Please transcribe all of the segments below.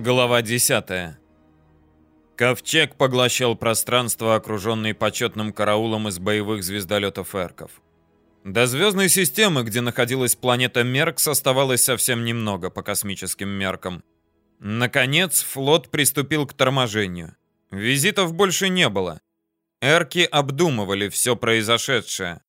Глава 10. Ковчег поглощал пространство, окруженное почетным караулом из боевых звездолетов Эрков. До звездной системы, где находилась планета Меркс, оставалось совсем немного по космическим меркам. Наконец, флот приступил к торможению. Визитов больше не было. Эрки обдумывали все произошедшее.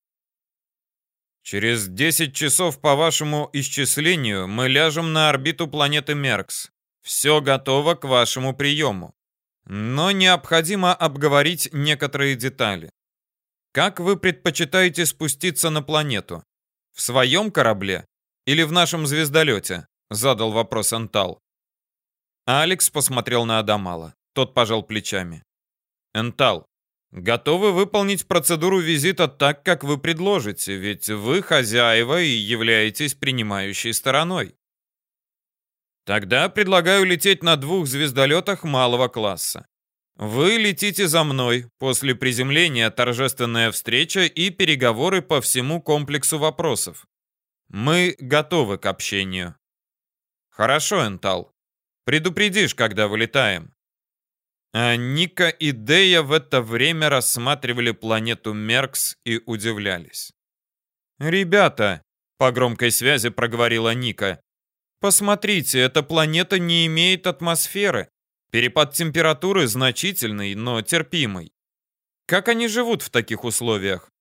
Через 10 часов по вашему исчислению мы ляжем на орбиту планеты Меркс. Все готово к вашему приему. Но необходимо обговорить некоторые детали. Как вы предпочитаете спуститься на планету? В своем корабле или в нашем звездолете? Задал вопрос Антал. Алекс посмотрел на Адамала. Тот пожал плечами. Энтал, готовы выполнить процедуру визита так, как вы предложите, ведь вы хозяева и являетесь принимающей стороной. Тогда предлагаю лететь на двух звездолетах малого класса. Вы летите за мной. После приземления торжественная встреча и переговоры по всему комплексу вопросов. Мы готовы к общению. Хорошо, Энтал. Предупредишь, когда вылетаем. А Ника и Дея в это время рассматривали планету Меркс и удивлялись. «Ребята», — по громкой связи проговорила Ника, Посмотрите, эта планета не имеет атмосферы. Перепад температуры значительный, но терпимый. Как они живут в таких условиях?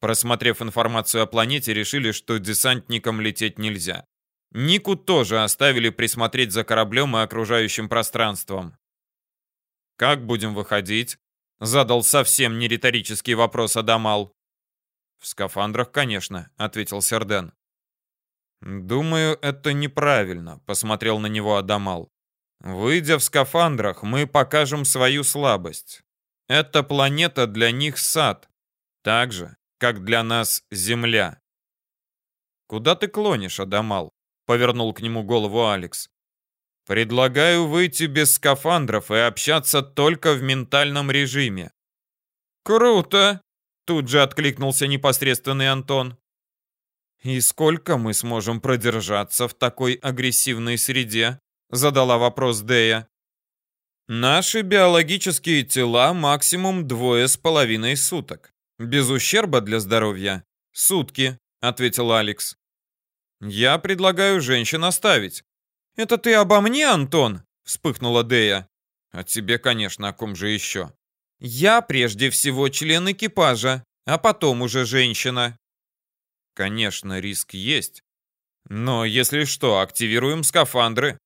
Просмотрев информацию о планете, решили, что десантникам лететь нельзя. Нику тоже оставили присмотреть за кораблем и окружающим пространством. «Как будем выходить?» — задал совсем не риторический вопрос Адамал. «В скафандрах, конечно», — ответил Серден. «Думаю, это неправильно», — посмотрел на него Адамал. «Выйдя в скафандрах, мы покажем свою слабость. Эта планета для них сад, так же, как для нас Земля». «Куда ты клонишь, Адамал?» — повернул к нему голову Алекс. «Предлагаю выйти без скафандров и общаться только в ментальном режиме». «Круто!» — тут же откликнулся непосредственный Антон. «И сколько мы сможем продержаться в такой агрессивной среде?» — задала вопрос Дея. «Наши биологические тела максимум двое с половиной суток. Без ущерба для здоровья. Сутки», — ответил Алекс. «Я предлагаю женщин оставить». «Это ты обо мне, Антон?» — вспыхнула Дея. «О тебе, конечно, о ком же еще?» «Я прежде всего член экипажа, а потом уже женщина». Конечно, риск есть. Но если что, активируем скафандры.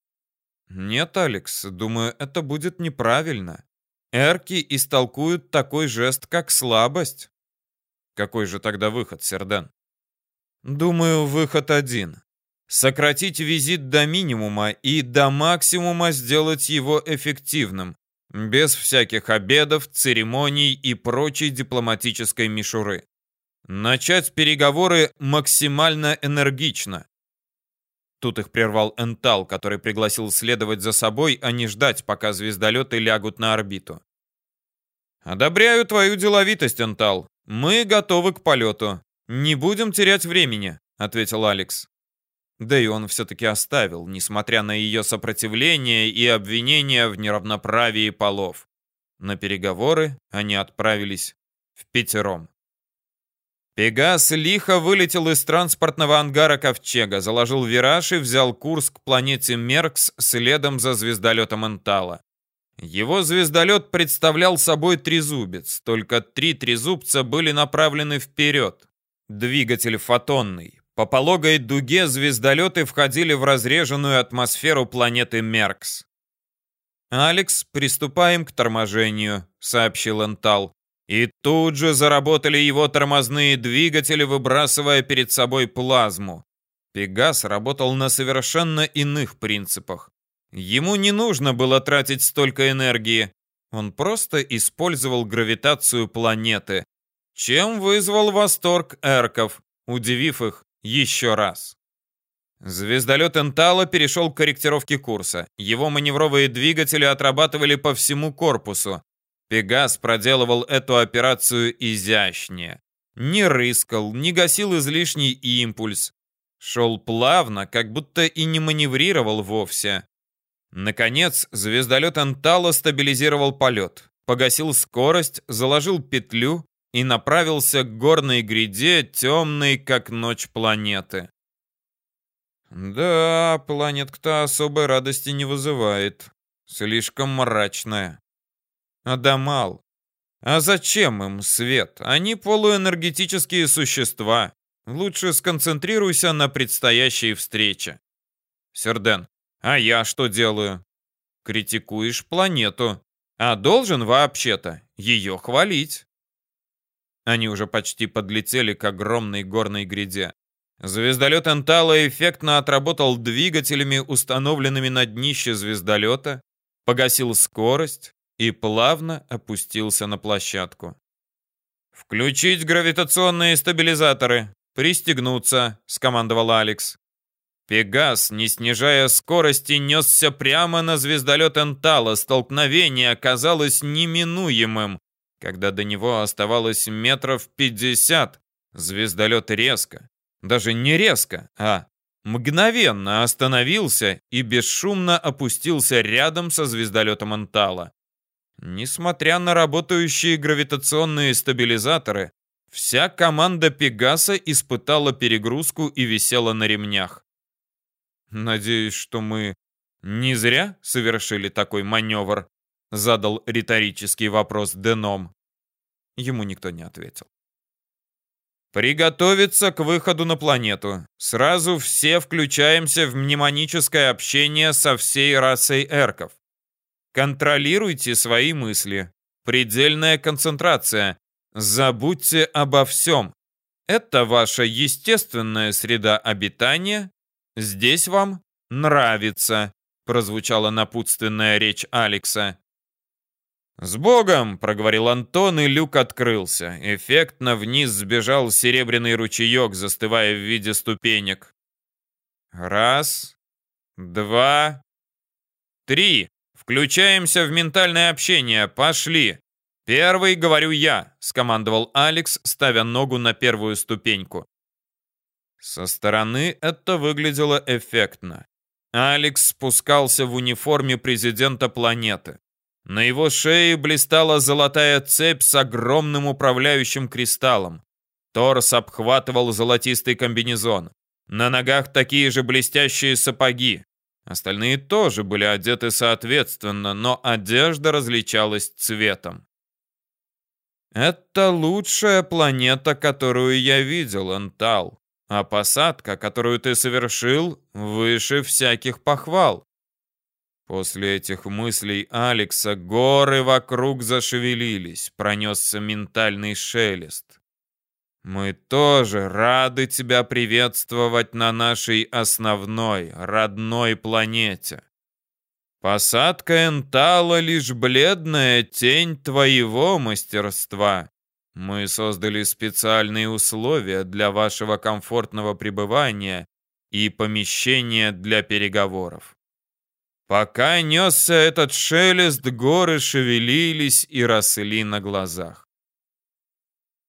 Нет, Алекс, думаю, это будет неправильно. Эрки истолкуют такой жест, как слабость. Какой же тогда выход, Сердан? Думаю, выход один. Сократить визит до минимума и до максимума сделать его эффективным, без всяких обедов, церемоний и прочей дипломатической мишуры. Начать переговоры максимально энергично. Тут их прервал Энтал, который пригласил следовать за собой, а не ждать, пока звездолеты лягут на орбиту. «Одобряю твою деловитость, Энтал. Мы готовы к полету. Не будем терять времени», — ответил Алекс. Да и он все-таки оставил, несмотря на ее сопротивление и обвинения в неравноправии полов. На переговоры они отправились в пятером. Пегас лихо вылетел из транспортного ангара Ковчега, заложил вираж и взял курс к планете Меркс следом за звездолетом Энтала. Его звездолет представлял собой трезубец, только три трезубца были направлены вперед. Двигатель фотонный. По пологой дуге звездолеты входили в разреженную атмосферу планеты Меркс. «Алекс, приступаем к торможению», — сообщил Энтал. И тут же заработали его тормозные двигатели, выбрасывая перед собой плазму. Пегас работал на совершенно иных принципах. Ему не нужно было тратить столько энергии. Он просто использовал гравитацию планеты, чем вызвал восторг эрков, удивив их еще раз. Звездолет Энтала перешел к корректировке курса. Его маневровые двигатели отрабатывали по всему корпусу, Пегас проделывал эту операцию изящнее. Не рыскал, не гасил излишний импульс. Шел плавно, как будто и не маневрировал вовсе. Наконец, звездолет Антала стабилизировал полет, погасил скорость, заложил петлю и направился к горной гряде, темной, как ночь планеты. Да, планетка особой радости не вызывает. Слишком мрачная. Адамал. А зачем им свет? Они полуэнергетические существа. Лучше сконцентрируйся на предстоящей встрече. Серден. А я что делаю? Критикуешь планету. А должен вообще-то ее хвалить. Они уже почти подлетели к огромной горной гряде. Звездолет Энтала эффектно отработал двигателями, установленными на днище звездолета, погасил скорость и плавно опустился на площадку. «Включить гравитационные стабилизаторы! Пристегнуться!» — скомандовал Алекс. Пегас, не снижая скорости, несся прямо на звездолет Энтала. Столкновение оказалось неминуемым. Когда до него оставалось метров пятьдесят, звездолет резко, даже не резко, а мгновенно остановился и бесшумно опустился рядом со звездолетом Антала. Несмотря на работающие гравитационные стабилизаторы, вся команда Пегаса испытала перегрузку и висела на ремнях. «Надеюсь, что мы не зря совершили такой маневр?» Задал риторический вопрос Деном. Ему никто не ответил. Приготовиться к выходу на планету. Сразу все включаемся в мнемоническое общение со всей расой эрков. Контролируйте свои мысли. Предельная концентрация. Забудьте обо всем. Это ваша естественная среда обитания. Здесь вам нравится, прозвучала напутственная речь Алекса. «С Богом!» — проговорил Антон, и люк открылся. Эффектно вниз сбежал серебряный ручеек, застывая в виде ступенек. «Раз, два, три. Включаемся в ментальное общение. Пошли!» «Первый, говорю я», — скомандовал Алекс, ставя ногу на первую ступеньку. Со стороны это выглядело эффектно. Алекс спускался в униформе президента планеты. На его шее блистала золотая цепь с огромным управляющим кристаллом. Торс обхватывал золотистый комбинезон. На ногах такие же блестящие сапоги. Остальные тоже были одеты соответственно, но одежда различалась цветом. «Это лучшая планета, которую я видел, Антал. А посадка, которую ты совершил, выше всяких похвал. После этих мыслей Алекса горы вокруг зашевелились, пронесся ментальный шелест. Мы тоже рады тебя приветствовать на нашей основной, родной планете. Посадка Энтала — лишь бледная тень твоего мастерства. Мы создали специальные условия для вашего комфортного пребывания и помещения для переговоров. Пока несся этот шелест, горы шевелились и росли на глазах.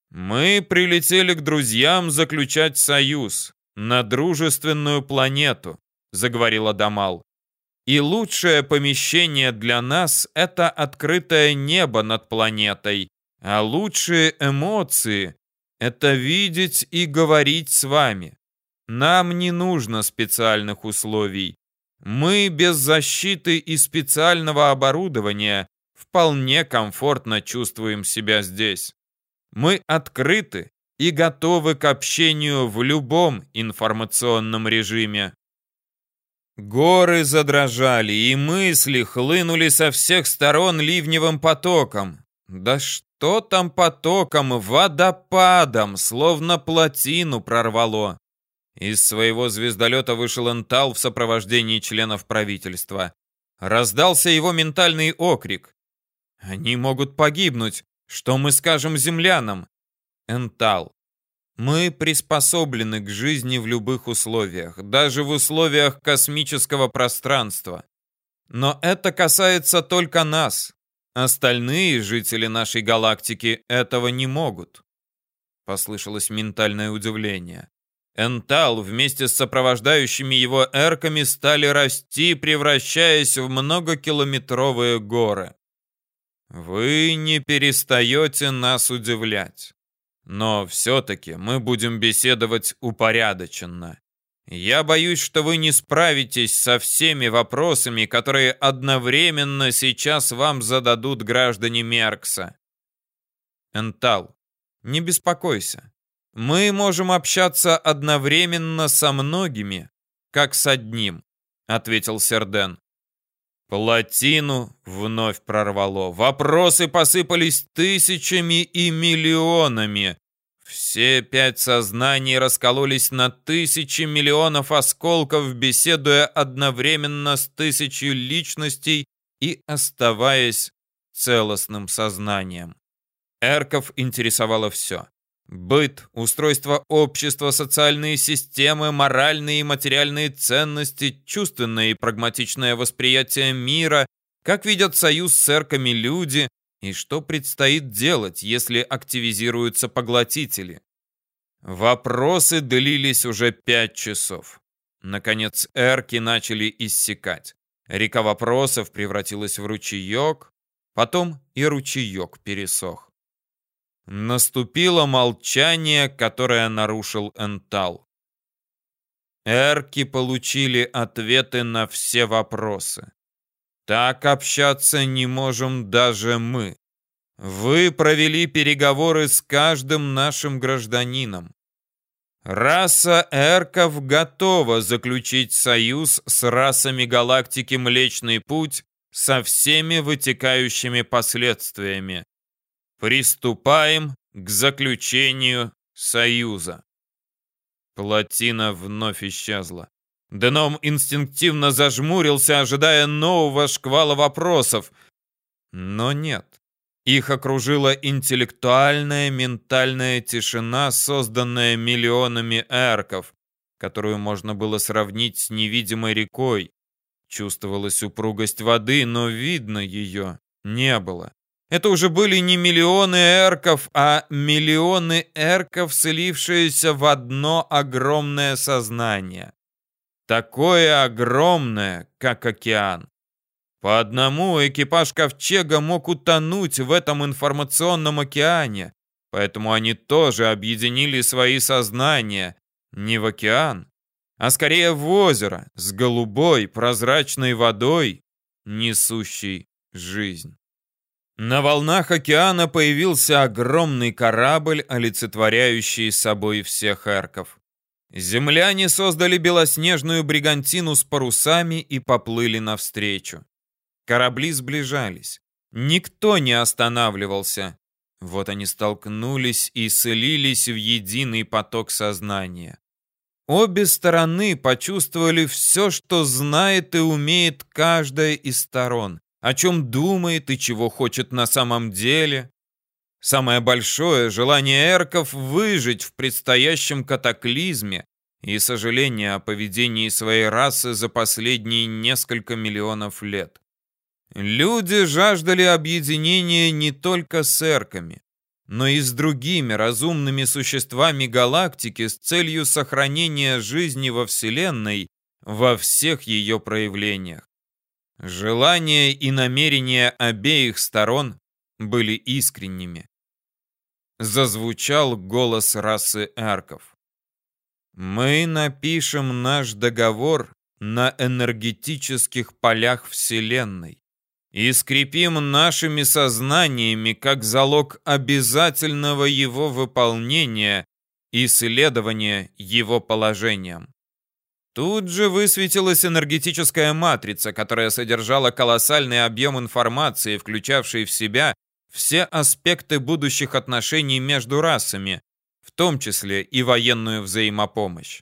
Мы прилетели к друзьям заключать союз на дружественную планету, заговорила Дамал. И лучшее помещение для нас — это открытое небо над планетой, а лучшие эмоции — это видеть и говорить с вами. Нам не нужно специальных условий. Мы без защиты и специального оборудования вполне комфортно чувствуем себя здесь. Мы открыты и готовы к общению в любом информационном режиме. Горы задрожали, и мысли хлынули со всех сторон ливневым потоком. Да что там потоком, водопадом, словно плотину прорвало. Из своего звездолета вышел Энтал в сопровождении членов правительства. Раздался его ментальный окрик. «Они могут погибнуть. Что мы скажем землянам?» Энтал. Мы приспособлены к жизни в любых условиях, даже в условиях космического пространства. Но это касается только нас. Остальные жители нашей галактики этого не могут. Послышалось ментальное удивление. Энтал вместе с сопровождающими его эрками стали расти, превращаясь в многокилометровые горы. Вы не перестаете нас удивлять. Но все-таки мы будем беседовать упорядоченно. Я боюсь, что вы не справитесь со всеми вопросами, которые одновременно сейчас вам зададут граждане Меркса. Энтал, не беспокойся. Мы можем общаться одновременно со многими, как с одним, ответил Серден. Плотину вновь прорвало. Вопросы посыпались тысячами и миллионами. Все пять сознаний раскололись на тысячи миллионов осколков, беседуя одновременно с тысячей личностей и оставаясь целостным сознанием. Эрков интересовало все. Быт, устройство общества, социальные системы, моральные и материальные ценности, чувственное и прагматичное восприятие мира, как видят союз с эрками люди и что предстоит делать, если активизируются поглотители. Вопросы длились уже пять часов. Наконец эрки начали иссякать. Река вопросов превратилась в ручеек, потом и ручеек пересох. Наступило молчание, которое нарушил Энтал. Эрки получили ответы на все вопросы. Так общаться не можем даже мы. Вы провели переговоры с каждым нашим гражданином. Раса эрков готова заключить союз с расами галактики Млечный Путь со всеми вытекающими последствиями. Приступаем к заключению союза. Плотина вновь исчезла. Деном инстинктивно зажмурился, ожидая нового шквала вопросов. Но нет. Их окружила интеллектуальная ментальная тишина, созданная миллионами эрков, которую можно было сравнить с невидимой рекой. Чувствовалась упругость воды, но видно ее не было. Это уже были не миллионы эрков, а миллионы эрков, слившиеся в одно огромное сознание. Такое огромное, как океан. По одному экипаж Ковчега мог утонуть в этом информационном океане, поэтому они тоже объединили свои сознания не в океан, а скорее в озеро с голубой прозрачной водой, несущей жизнь. На волнах океана появился огромный корабль, олицетворяющий собой всех эрков. Земляне создали белоснежную бригантину с парусами и поплыли навстречу. Корабли сближались. Никто не останавливался. Вот они столкнулись и слились в единый поток сознания. Обе стороны почувствовали все, что знает и умеет каждая из сторон о чем думает и чего хочет на самом деле. Самое большое желание эрков выжить в предстоящем катаклизме и сожаление о поведении своей расы за последние несколько миллионов лет. Люди жаждали объединения не только с эрками, но и с другими разумными существами галактики с целью сохранения жизни во Вселенной во всех ее проявлениях. Желания и намерения обеих сторон были искренними. Зазвучал голос расы арков. Мы напишем наш договор на энергетических полях Вселенной и скрепим нашими сознаниями как залог обязательного его выполнения и следования его положениям. Тут же высветилась энергетическая матрица, которая содержала колоссальный объем информации, включавший в себя все аспекты будущих отношений между расами, в том числе и военную взаимопомощь.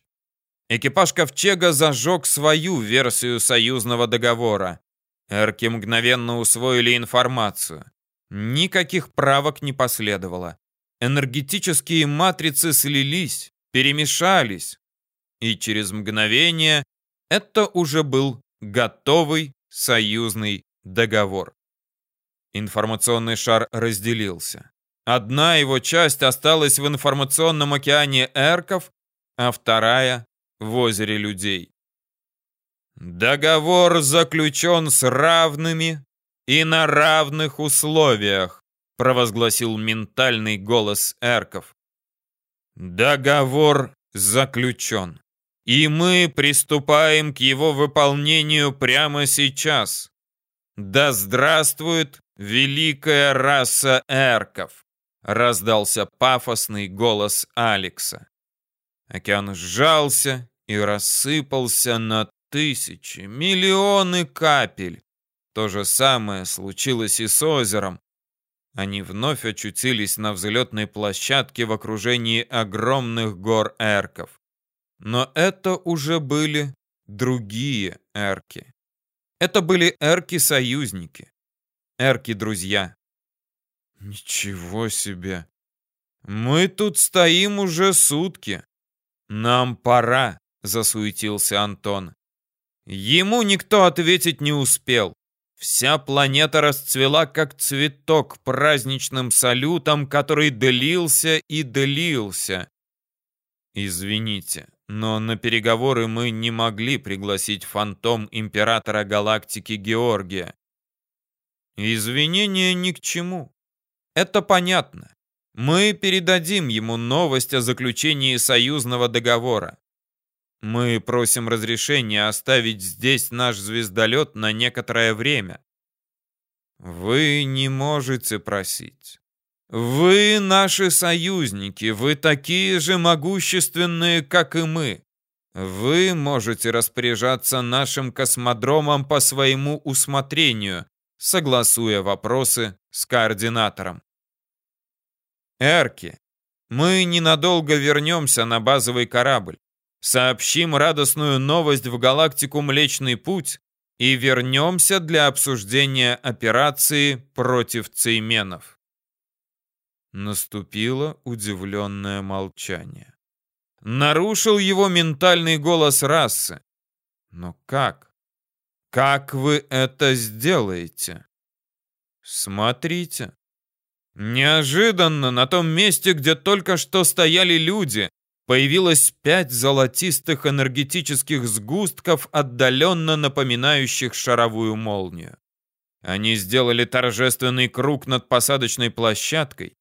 Экипаж Ковчега зажег свою версию союзного договора. Эрки мгновенно усвоили информацию. Никаких правок не последовало. Энергетические матрицы слились, перемешались, и через мгновение это уже был готовый союзный договор. Информационный шар разделился. Одна его часть осталась в информационном океане эрков, а вторая — в озере людей. Договор заключен с равными и на равных условиях, провозгласил ментальный голос Эрков. Договор заключен, и мы приступаем к его выполнению прямо сейчас. Да здравствует великая раса Эрков, раздался пафосный голос Алекса. Океан сжался и рассыпался на тысячи, миллионы капель. То же самое случилось и с озером. Они вновь очутились на взлетной площадке в окружении огромных гор эрков. Но это уже были другие эрки. Это были эрки-союзники, эрки-друзья. Ничего себе! Мы тут стоим уже сутки. Нам пора, засуетился Антон. Ему никто ответить не успел. Вся планета расцвела как цветок праздничным салютом, который длился и длился. Извините, но на переговоры мы не могли пригласить фантом императора галактики Георгия. Извинения ни к чему. Это понятно. Мы передадим ему новость о заключении союзного договора. Мы просим разрешения оставить здесь наш звездолет на некоторое время. Вы не можете просить. Вы наши союзники, вы такие же могущественные, как и мы. Вы можете распоряжаться нашим космодромом по своему усмотрению, согласуя вопросы с координатором. Эрки, мы ненадолго вернемся на базовый корабль сообщим радостную новость в галактику Млечный Путь и вернемся для обсуждения операции против цейменов. Наступило удивленное молчание. Нарушил его ментальный голос расы. Но как? Как вы это сделаете? Смотрите. Неожиданно на том месте, где только что стояли люди, появилось пять золотистых энергетических сгустков, отдаленно напоминающих шаровую молнию. Они сделали торжественный круг над посадочной площадкой,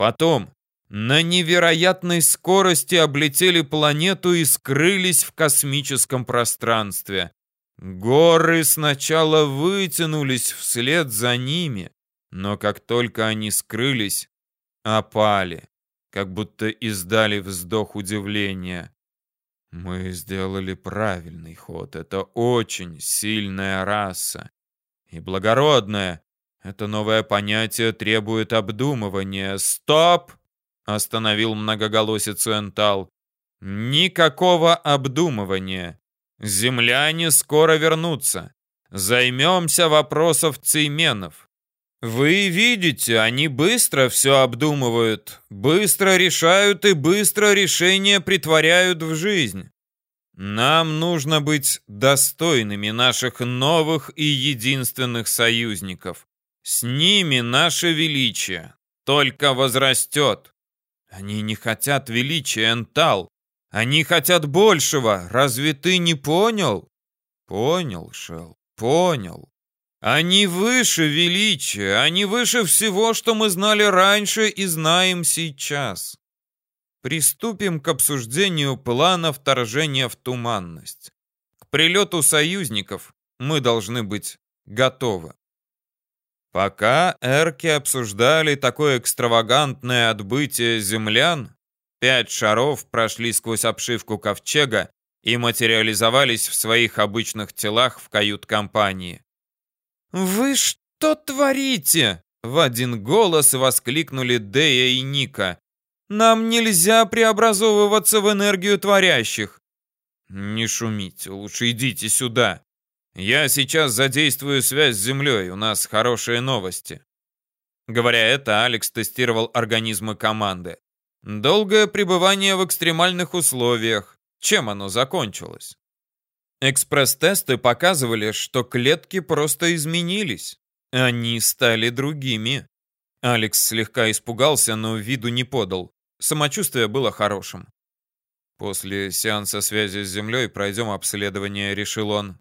потом на невероятной скорости облетели планету и скрылись в космическом пространстве. Горы сначала вытянулись вслед за ними, но как только они скрылись, опали как будто издали вздох удивления. Мы сделали правильный ход. Это очень сильная раса. И благородная. Это новое понятие требует обдумывания. Стоп! Остановил многоголосицу Энтал. Никакого обдумывания. Земляне скоро вернутся. Займемся вопросов цейменов. Вы видите, они быстро все обдумывают, быстро решают и быстро решения притворяют в жизнь. Нам нужно быть достойными наших новых и единственных союзников. С ними наше величие только возрастет. Они не хотят величия, Энтал. Они хотят большего. Разве ты не понял? Понял, Шел, понял. Они выше величия, они выше всего, что мы знали раньше и знаем сейчас. Приступим к обсуждению плана вторжения в туманность. К прилету союзников мы должны быть готовы. Пока эрки обсуждали такое экстравагантное отбытие землян, пять шаров прошли сквозь обшивку ковчега и материализовались в своих обычных телах в кают-компании. «Вы что творите?» — в один голос воскликнули Дея и Ника. «Нам нельзя преобразовываться в энергию творящих». «Не шумите, лучше идите сюда. Я сейчас задействую связь с Землей, у нас хорошие новости». Говоря это, Алекс тестировал организмы команды. Долгое пребывание в экстремальных условиях. Чем оно закончилось? Экспресс-тесты показывали, что клетки просто изменились. Они стали другими. Алекс слегка испугался, но виду не подал. Самочувствие было хорошим. После сеанса связи с Землей пройдем обследование, решил он.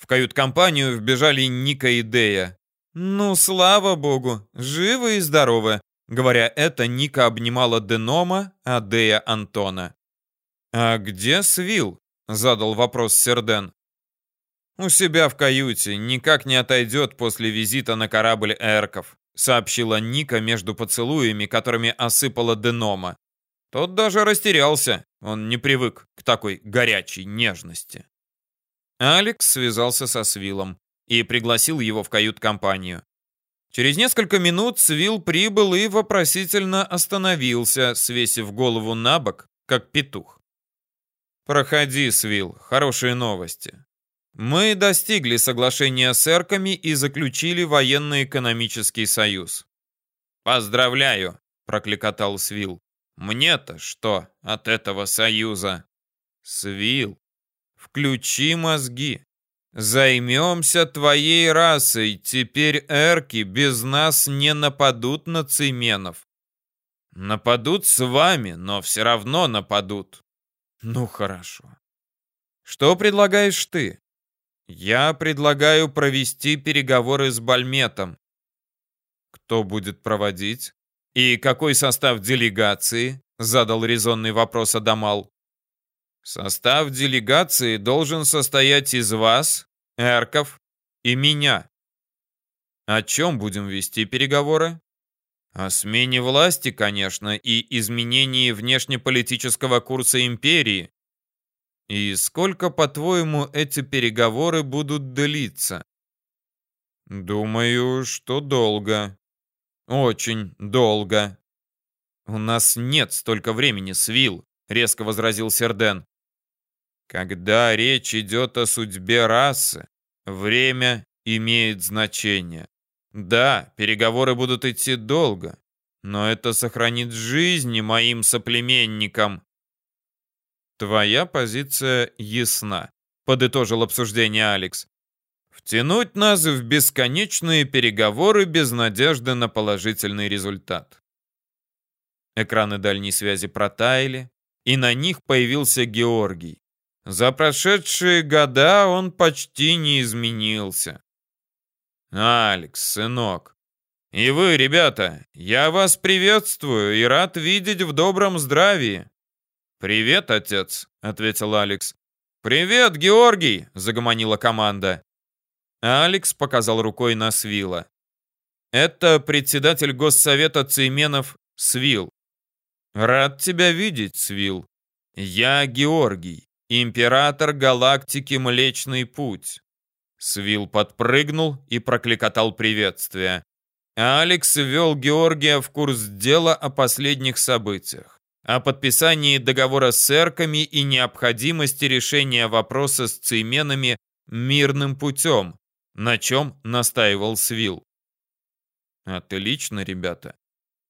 В кают-компанию вбежали Ника и Дея. «Ну, слава богу, живы и здоровы!» Говоря это, Ника обнимала Денома, а Дея Антона. «А где Свил?» — задал вопрос Серден. «У себя в каюте, никак не отойдет после визита на корабль Эрков», сообщила Ника между поцелуями, которыми осыпала Денома. Тот даже растерялся, он не привык к такой горячей нежности. Алекс связался со Свилом и пригласил его в кают-компанию. Через несколько минут Свил прибыл и вопросительно остановился, свесив голову на бок, как петух. «Проходи, Свил, хорошие новости. Мы достигли соглашения с эрками и заключили военно-экономический союз». «Поздравляю», — прокликотал Свил. «Мне-то что от этого союза?» «Свил, Включи мозги. Займемся твоей расой. Теперь эрки без нас не нападут на цейменов. Нападут с вами, но все равно нападут. Ну хорошо. Что предлагаешь ты? Я предлагаю провести переговоры с Бальметом. Кто будет проводить? И какой состав делегации? Задал резонный вопрос Адамал. Состав делегации должен состоять из вас, эрков и меня. О чем будем вести переговоры? О смене власти, конечно, и изменении внешнеполитического курса империи. И сколько, по-твоему, эти переговоры будут длиться? Думаю, что долго. Очень долго. У нас нет столько времени, Свил, резко возразил Серден. Когда речь идет о судьбе расы, время имеет значение. Да, переговоры будут идти долго, но это сохранит жизни моим соплеменникам. Твоя позиция ясна, подытожил обсуждение Алекс. Втянуть нас в бесконечные переговоры без надежды на положительный результат. Экраны дальней связи протаяли, и на них появился Георгий. За прошедшие года он почти не изменился. Алекс, сынок. И вы, ребята, я вас приветствую и рад видеть в добром здравии. Привет, отец, ответил Алекс. Привет, Георгий, загомонила команда. Алекс показал рукой на Свила. Это председатель Госсовета Цейменов Свил. Рад тебя видеть, Свил. Я Георгий. Император галактики Млечный Путь. Свил подпрыгнул и прокликотал приветствие. Алекс ввел Георгия в курс дела о последних событиях, о подписании договора с эрками и необходимости решения вопроса с цейменами мирным путем, на чем настаивал Свил. Отлично, ребята.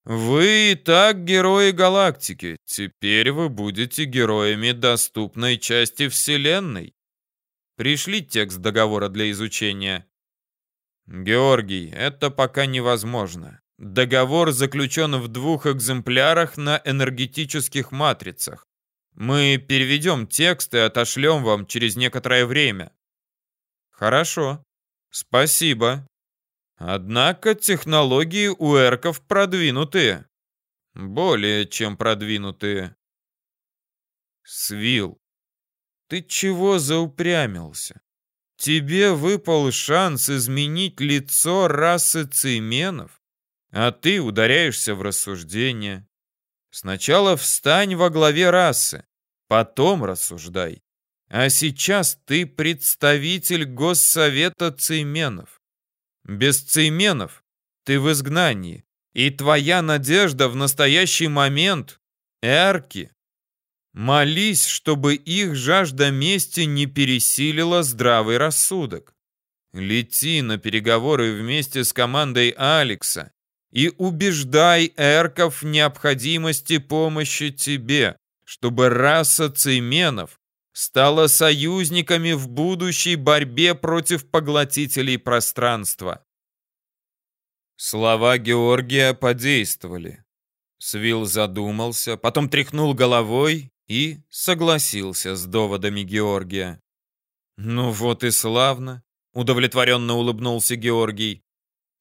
Вы и так герои галактики. Теперь вы будете героями доступной части Вселенной. Пришли текст договора для изучения. Георгий, это пока невозможно. Договор заключен в двух экземплярах на энергетических матрицах. Мы переведем текст и отошлем вам через некоторое время. Хорошо. Спасибо. Однако технологии у эрков продвинутые. Более чем продвинутые. Свил, ты чего заупрямился? Тебе выпал шанс изменить лицо расы цейменов, а ты ударяешься в рассуждение. Сначала встань во главе расы, потом рассуждай. А сейчас ты представитель Госсовета цейменов. Без цейменов ты в изгнании, и твоя надежда в настоящий момент — эрки. Молись, чтобы их жажда мести не пересилила здравый рассудок. Лети на переговоры вместе с командой Алекса и убеждай эрков в необходимости помощи тебе, чтобы раса цейменов стала союзниками в будущей борьбе против поглотителей пространства. Слова Георгия подействовали. Свил задумался, потом тряхнул головой и согласился с доводами Георгия. «Ну вот и славно», — удовлетворенно улыбнулся Георгий.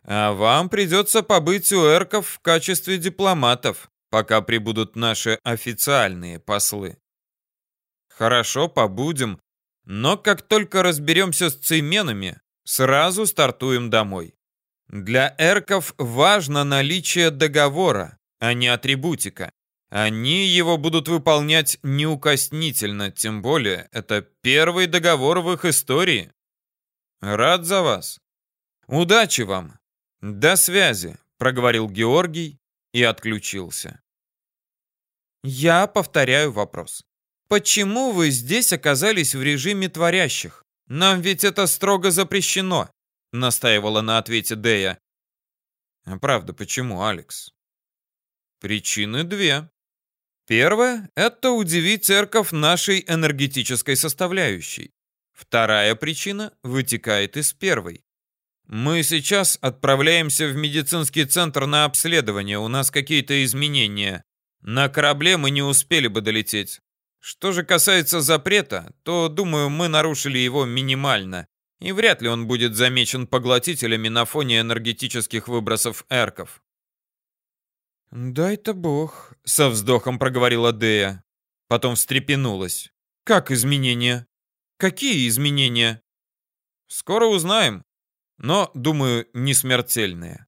«А вам придется побыть у эрков в качестве дипломатов, пока прибудут наши официальные послы». «Хорошо, побудем, но как только разберемся с цейменами, сразу стартуем домой. Для эрков важно наличие договора, а не атрибутика. Они его будут выполнять неукоснительно, тем более это первый договор в их истории. Рад за вас. Удачи вам. До связи, проговорил Георгий и отключился. Я повторяю вопрос. Почему вы здесь оказались в режиме творящих? Нам ведь это строго запрещено, настаивала на ответе Дея. А правда, почему, Алекс? Причины две. Первое – это удивить церковь нашей энергетической составляющей. Вторая причина вытекает из первой. Мы сейчас отправляемся в медицинский центр на обследование, у нас какие-то изменения. На корабле мы не успели бы долететь. Что же касается запрета, то, думаю, мы нарушили его минимально, и вряд ли он будет замечен поглотителями на фоне энергетических выбросов эрков. «Дай-то бог», — со вздохом проговорила Дея. Потом встрепенулась. «Как изменения? Какие изменения?» «Скоро узнаем, но, думаю, не смертельные».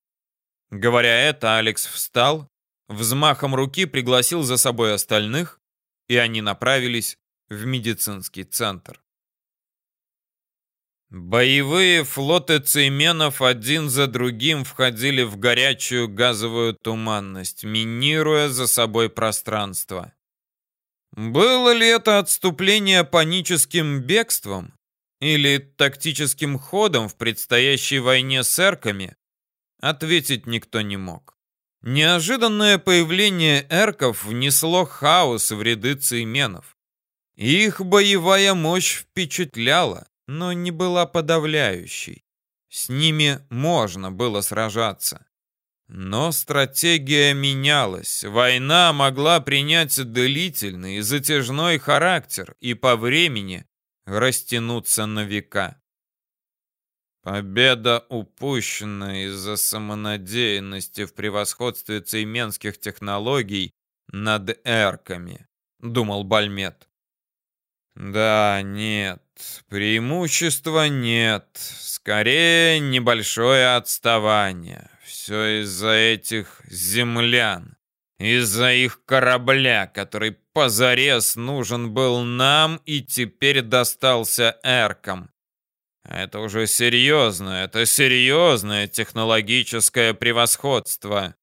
Говоря это, Алекс встал, взмахом руки пригласил за собой остальных, и они направились в медицинский центр. Боевые флоты цейменов один за другим входили в горячую газовую туманность, минируя за собой пространство. Было ли это отступление паническим бегством или тактическим ходом в предстоящей войне с эрками, ответить никто не мог. Неожиданное появление эрков внесло хаос в ряды цейменов. Их боевая мощь впечатляла но не была подавляющей. С ними можно было сражаться. Но стратегия менялась. Война могла принять длительный и затяжной характер и по времени растянуться на века. Победа упущена из-за самонадеянности в превосходстве цейменских технологий над эрками, думал Бальмет. Да, нет, преимущества нет. Скорее, небольшое отставание. Все из-за этих землян. Из-за их корабля, который позарез нужен был нам и теперь достался эркам. Это уже серьезно, это серьезное технологическое превосходство.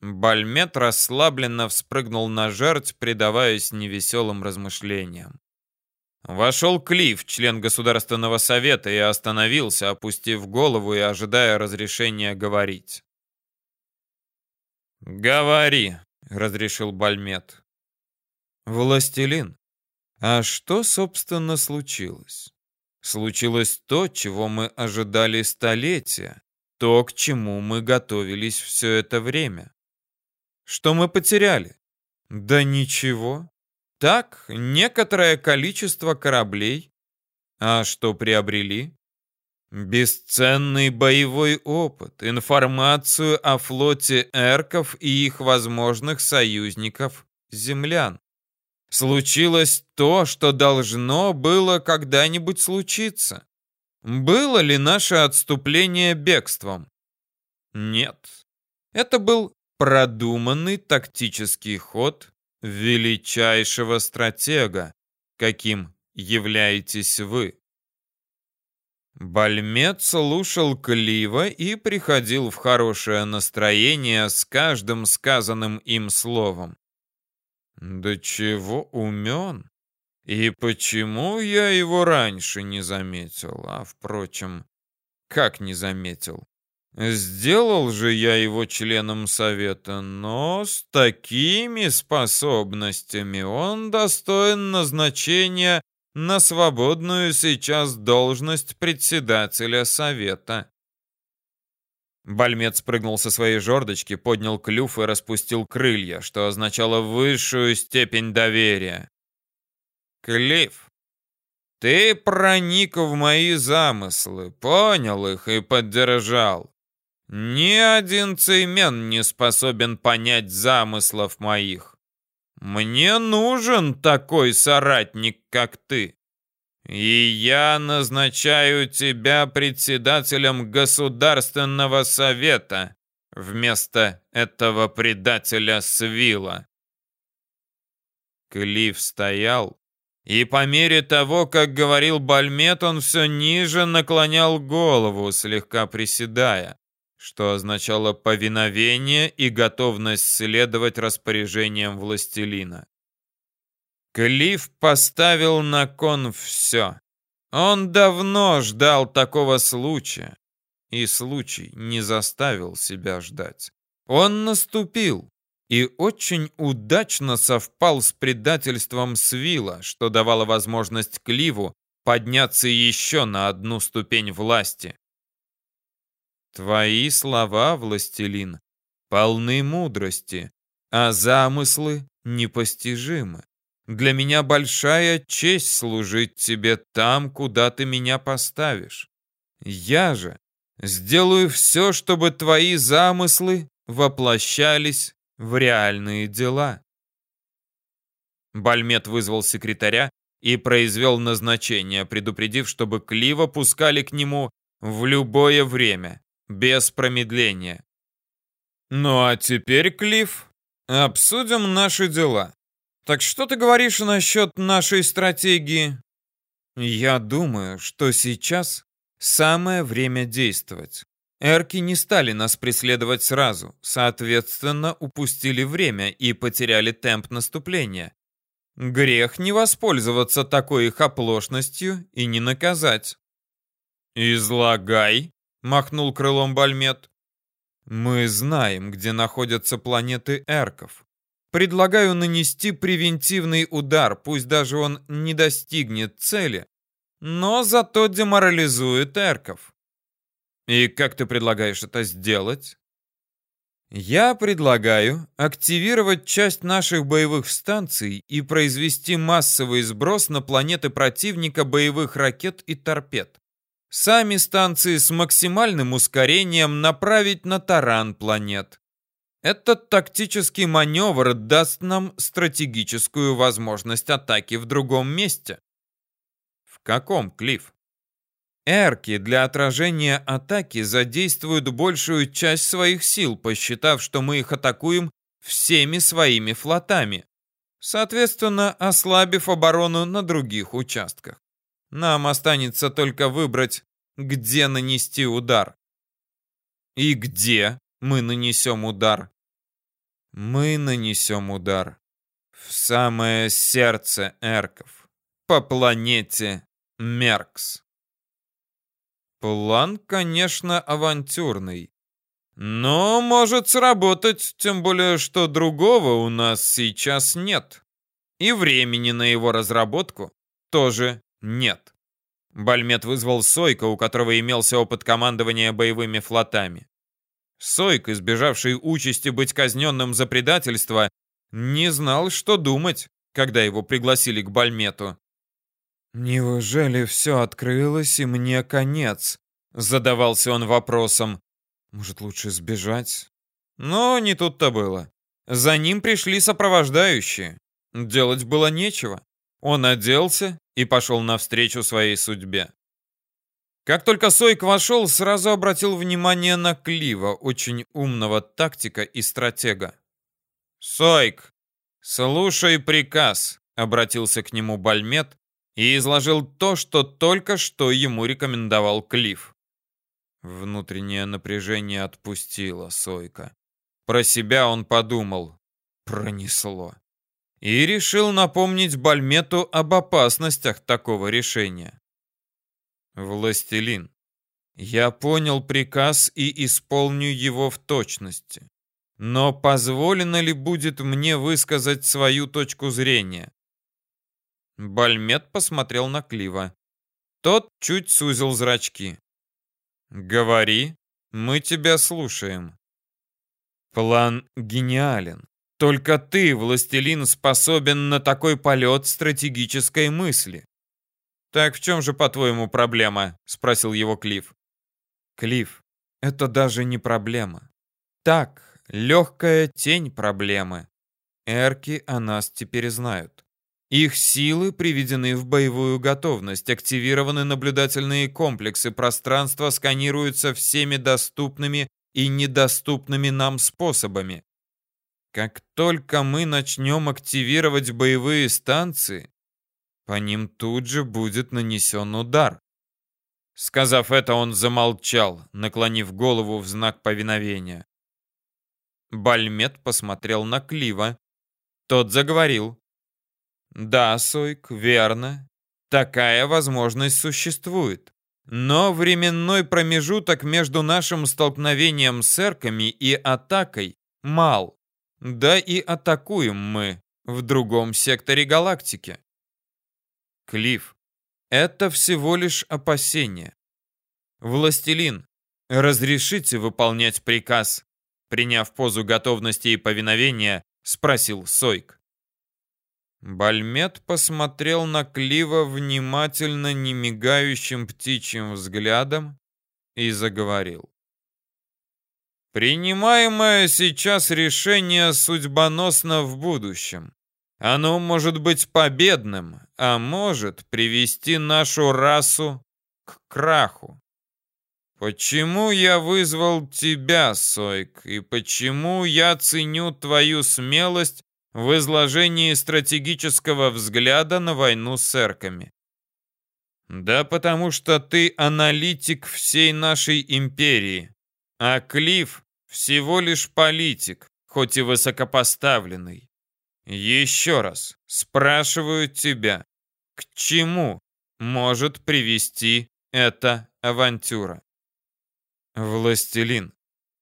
Бальмет расслабленно вспрыгнул на жертв, предаваясь невеселым размышлениям. Вошел Клифф, член Государственного совета, и остановился, опустив голову и ожидая разрешения говорить. «Говори», — разрешил Бальмет. «Властелин, а что, собственно, случилось?» «Случилось то, чего мы ожидали столетия, то, к чему мы готовились все это время. Что мы потеряли?» «Да ничего. Так, некоторое количество кораблей. А что приобрели? Бесценный боевой опыт, информацию о флоте эрков и их возможных союзников, землян. Случилось то, что должно было когда-нибудь случиться. Было ли наше отступление бегством? Нет. Это был продуманный тактический ход величайшего стратега, каким являетесь вы. Бальмет слушал Клива и приходил в хорошее настроение с каждым сказанным им словом. Да чего умен? И почему я его раньше не заметил? А, впрочем, как не заметил? Сделал же я его членом совета, но с такими способностями он достоин назначения на свободную сейчас должность председателя совета. Бальмет спрыгнул со своей жердочки, поднял клюв и распустил крылья, что означало высшую степень доверия. Клифф, ты проник в мои замыслы, понял их и поддержал. Ни один цеймен не способен понять замыслов моих. Мне нужен такой соратник, как ты. И я назначаю тебя председателем Государственного совета вместо этого предателя Свила. Клифф стоял, и по мере того, как говорил Бальмет, он все ниже наклонял голову, слегка приседая, что означало повиновение и готовность следовать распоряжениям властелина. Клифф поставил на кон все. Он давно ждал такого случая, и случай не заставил себя ждать. Он наступил, и очень удачно совпал с предательством Свила, что давало возможность Кливу подняться еще на одну ступень власти. Твои слова, властелин, полны мудрости, а замыслы непостижимы. Для меня большая честь служить тебе там, куда ты меня поставишь. Я же сделаю все, чтобы твои замыслы воплощались в реальные дела. Бальмет вызвал секретаря и произвел назначение, предупредив, чтобы Клива пускали к нему в любое время, без промедления. Ну а теперь, Клив, обсудим наши дела. Так что ты говоришь насчет нашей стратегии? Я думаю, что сейчас самое время действовать. Эрки не стали нас преследовать сразу, соответственно, упустили время и потеряли темп наступления. Грех не воспользоваться такой их оплошностью и не наказать. «Излагай», — махнул крылом Бальмет. «Мы знаем, где находятся планеты Эрков. Предлагаю нанести превентивный удар, пусть даже он не достигнет цели, но зато деморализует Эрков. И как ты предлагаешь это сделать? Я предлагаю активировать часть наших боевых станций и произвести массовый сброс на планеты противника боевых ракет и торпед. Сами станции с максимальным ускорением направить на таран планет. Этот тактический маневр даст нам стратегическую возможность атаки в другом месте. В каком, Клифф? Эрки для отражения атаки задействуют большую часть своих сил, посчитав, что мы их атакуем всеми своими флотами, соответственно, ослабив оборону на других участках. Нам останется только выбрать, где нанести удар. И где мы нанесем удар? Мы нанесем удар в самое сердце эрков, по планете Меркс. План, конечно, авантюрный. Но может сработать, тем более, что другого у нас сейчас нет. И времени на его разработку тоже нет. Бальмет вызвал Сойка, у которого имелся опыт командования боевыми флотами. Сойк, избежавший участи быть казненным за предательство, не знал, что думать, когда его пригласили к Бальмету. «Неужели все открылось, и мне конец?» Задавался он вопросом. «Может, лучше сбежать?» Но не тут-то было. За ним пришли сопровождающие. Делать было нечего. Он оделся и пошел навстречу своей судьбе. Как только Сойк вошел, сразу обратил внимание на Клива, очень умного тактика и стратега. «Сойк, слушай приказ», — обратился к нему Бальмет, и изложил то, что только что ему рекомендовал Клифф. Внутреннее напряжение отпустило Сойка. Про себя он подумал. Пронесло. И решил напомнить Бальмету об опасностях такого решения. «Властелин, я понял приказ и исполню его в точности. Но позволено ли будет мне высказать свою точку зрения? Бальмет посмотрел на Клива. Тот чуть сузил зрачки. «Говори», Мы тебя слушаем. План гениален. Только ты, властелин, способен на такой полет стратегической мысли. Так в чем же, по-твоему, проблема? Спросил его Клифф. Клифф, это даже не проблема. Так, легкая тень проблемы. Эрки о нас теперь знают. Их силы приведены в боевую готовность, активированы наблюдательные комплексы, пространство сканируется всеми доступными и недоступными нам способами. Как только мы начнем активировать боевые станции, по ним тут же будет нанесен удар. Сказав это, он замолчал, наклонив голову в знак повиновения. Бальмет посмотрел на Клива. Тот заговорил. Да, Сойк, верно. Такая возможность существует. Но временной промежуток между нашим столкновением с эрками и атакой мал. Да и атакуем мы в другом секторе галактики. Клифф, это всего лишь опасение. Властелин, разрешите выполнять приказ? Приняв позу готовности и повиновения, спросил Сойк. Бальмет посмотрел на Клива внимательно немигающим птичьим взглядом и заговорил. Принимаемое сейчас решение судьбоносно в будущем. Оно может быть победным, а может привести нашу расу к краху. Почему я вызвал тебя, Сойк, и почему я ценю твою смелость в изложении стратегического взгляда на войну с эрками. Да потому что ты аналитик всей нашей империи, а Клифф всего лишь политик, хоть и высокопоставленный. Еще раз спрашиваю тебя, к чему может привести эта авантюра? Властелин,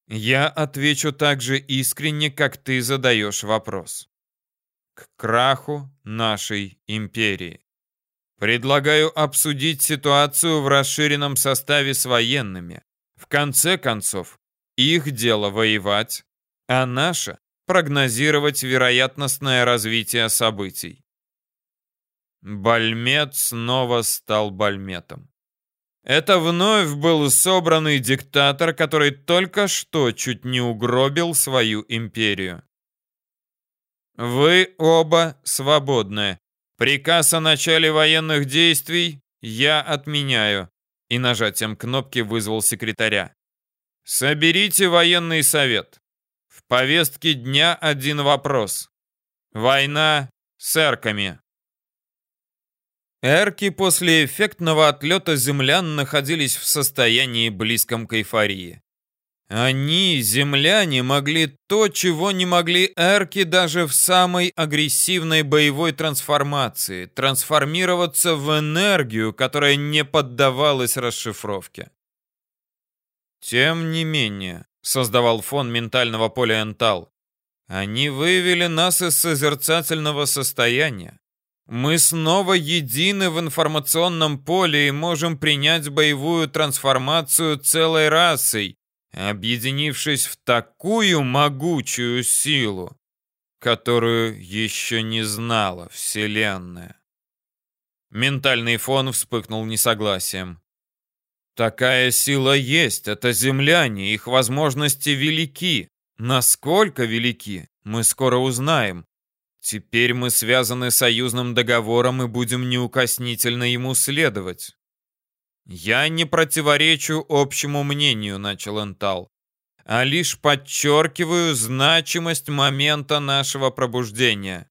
я отвечу так же искренне, как ты задаешь вопрос к краху нашей империи. Предлагаю обсудить ситуацию в расширенном составе с военными. В конце концов, их дело воевать, а наше — прогнозировать вероятностное развитие событий. Бальмет снова стал Бальметом. Это вновь был собранный диктатор, который только что чуть не угробил свою империю. Вы оба свободны. Приказ о начале военных действий я отменяю. И нажатием кнопки вызвал секретаря. Соберите военный совет. Повестке дня один вопрос. Война с эрками. Эрки после эффектного отлета землян находились в состоянии близком к эйфории. Они, земляне, могли то, чего не могли эрки даже в самой агрессивной боевой трансформации, трансформироваться в энергию, которая не поддавалась расшифровке. Тем не менее, создавал фон ментального поля Энтал, они вывели нас из созерцательного состояния. Мы снова едины в информационном поле и можем принять боевую трансформацию целой расой, объединившись в такую могучую силу, которую еще не знала Вселенная. Ментальный фон вспыхнул несогласием. Такая сила есть, это земляне, их возможности велики. Насколько велики, мы скоро узнаем. Теперь мы связаны союзным договором и будем неукоснительно ему следовать. «Я не противоречу общему мнению», — начал Энтал, «а лишь подчеркиваю значимость момента нашего пробуждения».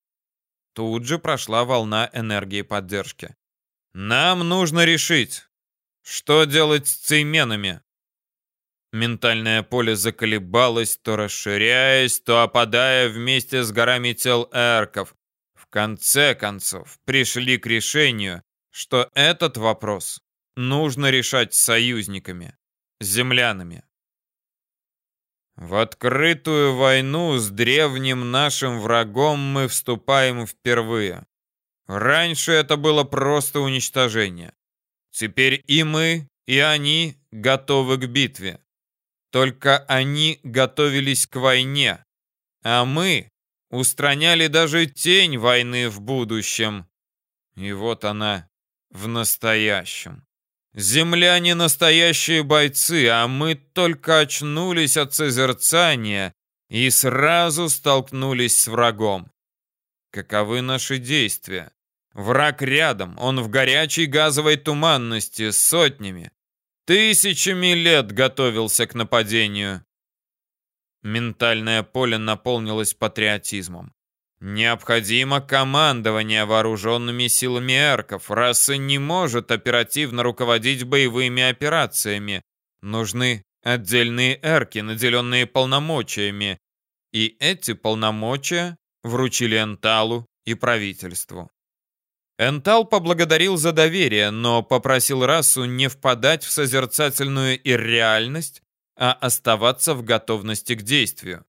Тут же прошла волна энергии поддержки. «Нам нужно решить, что делать с цейменами». Ментальное поле заколебалось, то расширяясь, то опадая вместе с горами тел эрков. В конце концов, пришли к решению, что этот вопрос нужно решать союзниками, землянами. В открытую войну с древним нашим врагом мы вступаем впервые. Раньше это было просто уничтожение. Теперь и мы, и они готовы к битве. Только они готовились к войне, а мы устраняли даже тень войны в будущем. И вот она в настоящем. Земляне настоящие бойцы, а мы только очнулись от созерцания и сразу столкнулись с врагом. Каковы наши действия? Враг рядом, он в горячей газовой туманности с сотнями, тысячами лет готовился к нападению. Ментальное поле наполнилось патриотизмом. Необходимо командование вооруженными силами эрков. Раса не может оперативно руководить боевыми операциями. Нужны отдельные эрки, наделенные полномочиями. И эти полномочия вручили Энталу и правительству. Энтал поблагодарил за доверие, но попросил расу не впадать в созерцательную ирреальность, а оставаться в готовности к действию.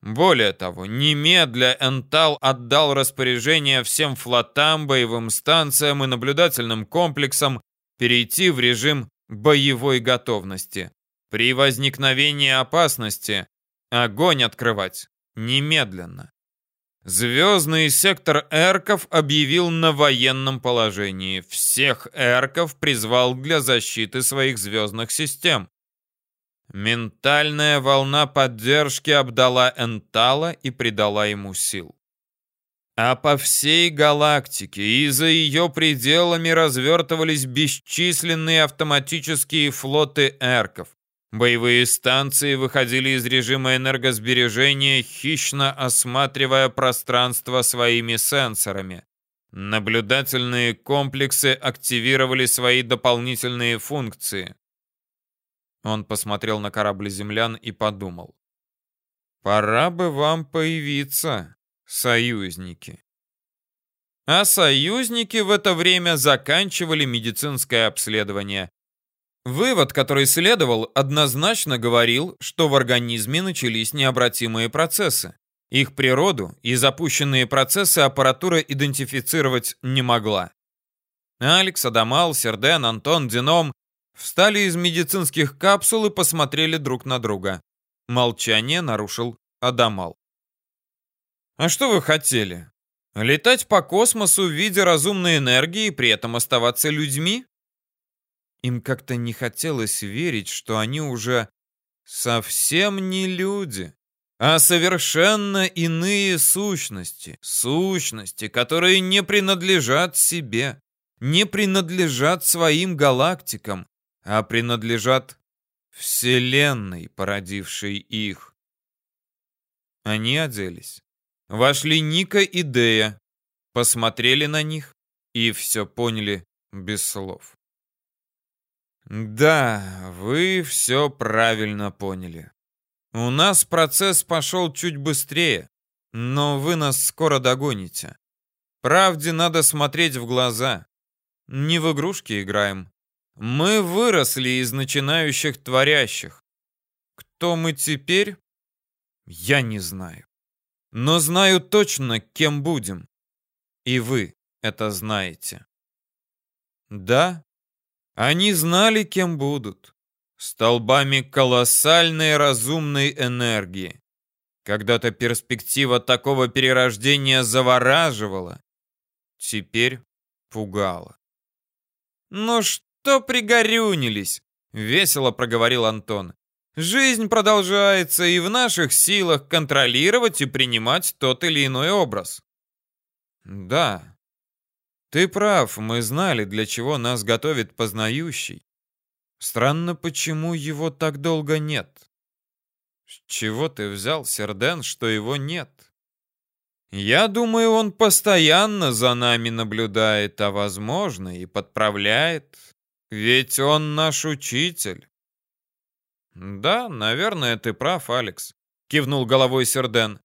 Более того, немедля Энтал отдал распоряжение всем флотам, боевым станциям и наблюдательным комплексам перейти в режим боевой готовности. При возникновении опасности огонь открывать немедленно. Звездный сектор эрков объявил на военном положении. Всех эрков призвал для защиты своих звездных систем. Ментальная волна поддержки обдала Энтала и придала ему сил. А по всей галактике и за ее пределами развертывались бесчисленные автоматические флоты эрков. Боевые станции выходили из режима энергосбережения, хищно осматривая пространство своими сенсорами. Наблюдательные комплексы активировали свои дополнительные функции. Он посмотрел на корабль землян и подумал. «Пора бы вам появиться, союзники». А союзники в это время заканчивали медицинское обследование. Вывод, который следовал, однозначно говорил, что в организме начались необратимые процессы. Их природу и запущенные процессы аппаратура идентифицировать не могла. Алекс, Адамал, Серден, Антон, Дином Встали из медицинских капсул и посмотрели друг на друга. Молчание нарушил Адамал. «А что вы хотели? Летать по космосу в виде разумной энергии и при этом оставаться людьми?» Им как-то не хотелось верить, что они уже совсем не люди, а совершенно иные сущности, сущности, которые не принадлежат себе, не принадлежат своим галактикам, а принадлежат Вселенной, породившей их. Они оделись. Вошли Ника и Дея, посмотрели на них и все поняли без слов. Да, вы все правильно поняли. У нас процесс пошел чуть быстрее, но вы нас скоро догоните. Правде надо смотреть в глаза. Не в игрушки играем, мы выросли из начинающих творящих. Кто мы теперь? Я не знаю. Но знаю точно, кем будем. И вы это знаете. Да, они знали, кем будут. Столбами колоссальной разумной энергии. Когда-то перспектива такого перерождения завораживала, теперь пугала. Ну что? «То пригорюнились!» — весело проговорил Антон. «Жизнь продолжается, и в наших силах контролировать и принимать тот или иной образ». «Да, ты прав, мы знали, для чего нас готовит познающий. Странно, почему его так долго нет». «С чего ты взял, Серден, что его нет?» Я думаю, он постоянно за нами наблюдает, а возможно и подправляет. Ведь он наш учитель. Да, наверное, ты прав, Алекс, кивнул головой Серден.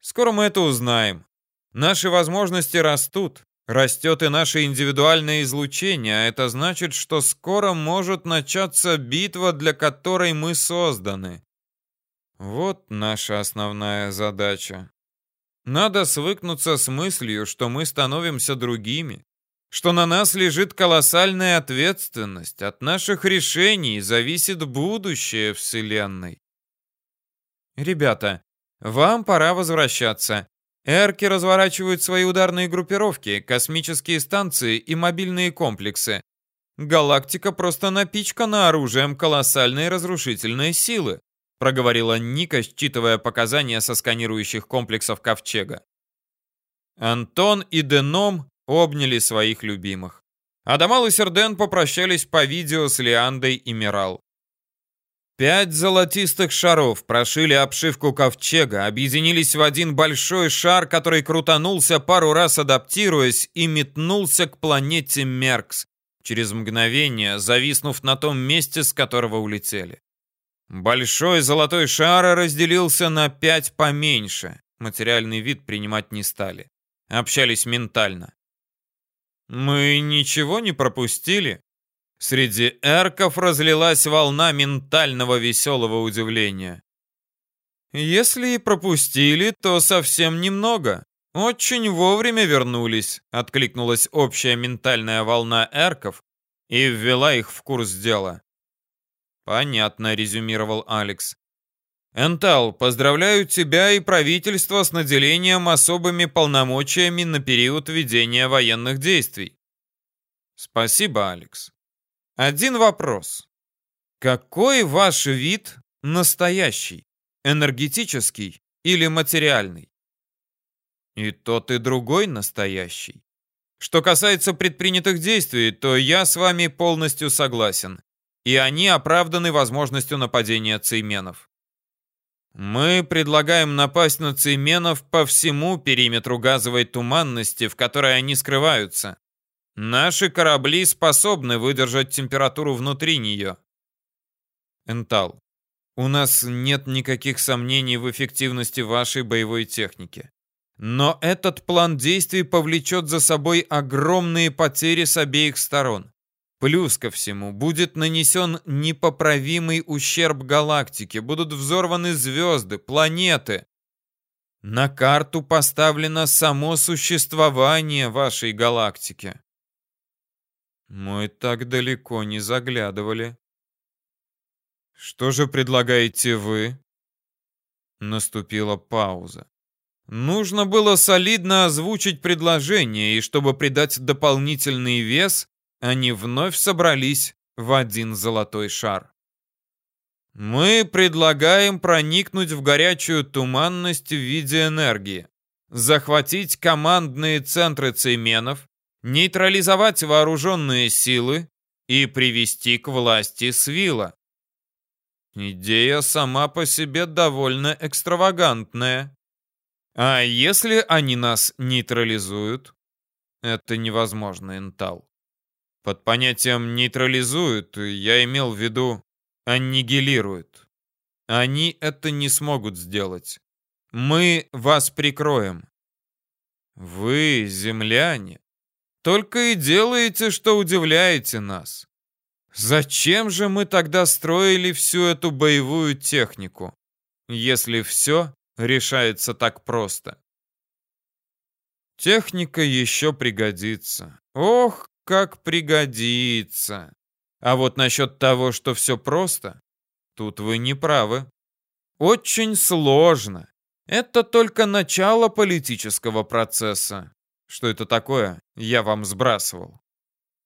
Скоро мы это узнаем. Наши возможности растут. Растет и наше индивидуальное излучение, а это значит, что скоро может начаться битва, для которой мы созданы. Вот наша основная задача. Надо свыкнуться с мыслью, что мы становимся другими, что на нас лежит колоссальная ответственность. От наших решений зависит будущее Вселенной. Ребята, вам пора возвращаться. Эрки разворачивают свои ударные группировки, космические станции и мобильные комплексы. Галактика просто напичкана оружием колоссальной разрушительной силы, проговорила Ника, считывая показания со сканирующих комплексов Ковчега. Антон и Деном обняли своих любимых. Адамал и Серден попрощались по видео с Леандой и Мирал. Пять золотистых шаров прошили обшивку ковчега, объединились в один большой шар, который крутанулся пару раз адаптируясь и метнулся к планете Меркс, через мгновение зависнув на том месте, с которого улетели. Большой золотой шар разделился на пять поменьше. Материальный вид принимать не стали. Общались ментально. Мы ничего не пропустили. Среди эрков разлилась волна ментального веселого удивления. Если и пропустили, то совсем немного. Очень вовремя вернулись, откликнулась общая ментальная волна эрков и ввела их в курс дела. Понятно, резюмировал Алекс. Энтал, поздравляю тебя и правительство с наделением особыми полномочиями на период ведения военных действий. Спасибо, Алекс. Один вопрос. Какой ваш вид настоящий? Энергетический или материальный? И тот, и другой настоящий. Что касается предпринятых действий, то я с вами полностью согласен. И они оправданы возможностью нападения цейменов. Мы предлагаем напасть на цейменов по всему периметру газовой туманности, в которой они скрываются. Наши корабли способны выдержать температуру внутри нее. Энтал, у нас нет никаких сомнений в эффективности вашей боевой техники. Но этот план действий повлечет за собой огромные потери с обеих сторон. Плюс ко всему, будет нанесен непоправимый ущерб галактике, будут взорваны звезды, планеты. На карту поставлено само существование вашей галактики. Мы так далеко не заглядывали. Что же предлагаете вы? Наступила пауза. Нужно было солидно озвучить предложение, и чтобы придать дополнительный вес, они вновь собрались в один золотой шар. Мы предлагаем проникнуть в горячую туманность в виде энергии, захватить командные центры цейменов, нейтрализовать вооруженные силы и привести к власти Свила. Идея сама по себе довольно экстравагантная. А если они нас нейтрализуют? Это невозможно, Интал. Под понятием «нейтрализуют» я имел в виду «аннигилируют». Они это не смогут сделать. Мы вас прикроем. Вы, земляне, только и делаете, что удивляете нас. Зачем же мы тогда строили всю эту боевую технику, если все решается так просто? Техника еще пригодится. Ох, как пригодится. А вот насчет того, что все просто, тут вы не правы. Очень сложно. Это только начало политического процесса. Что это такое, я вам сбрасывал.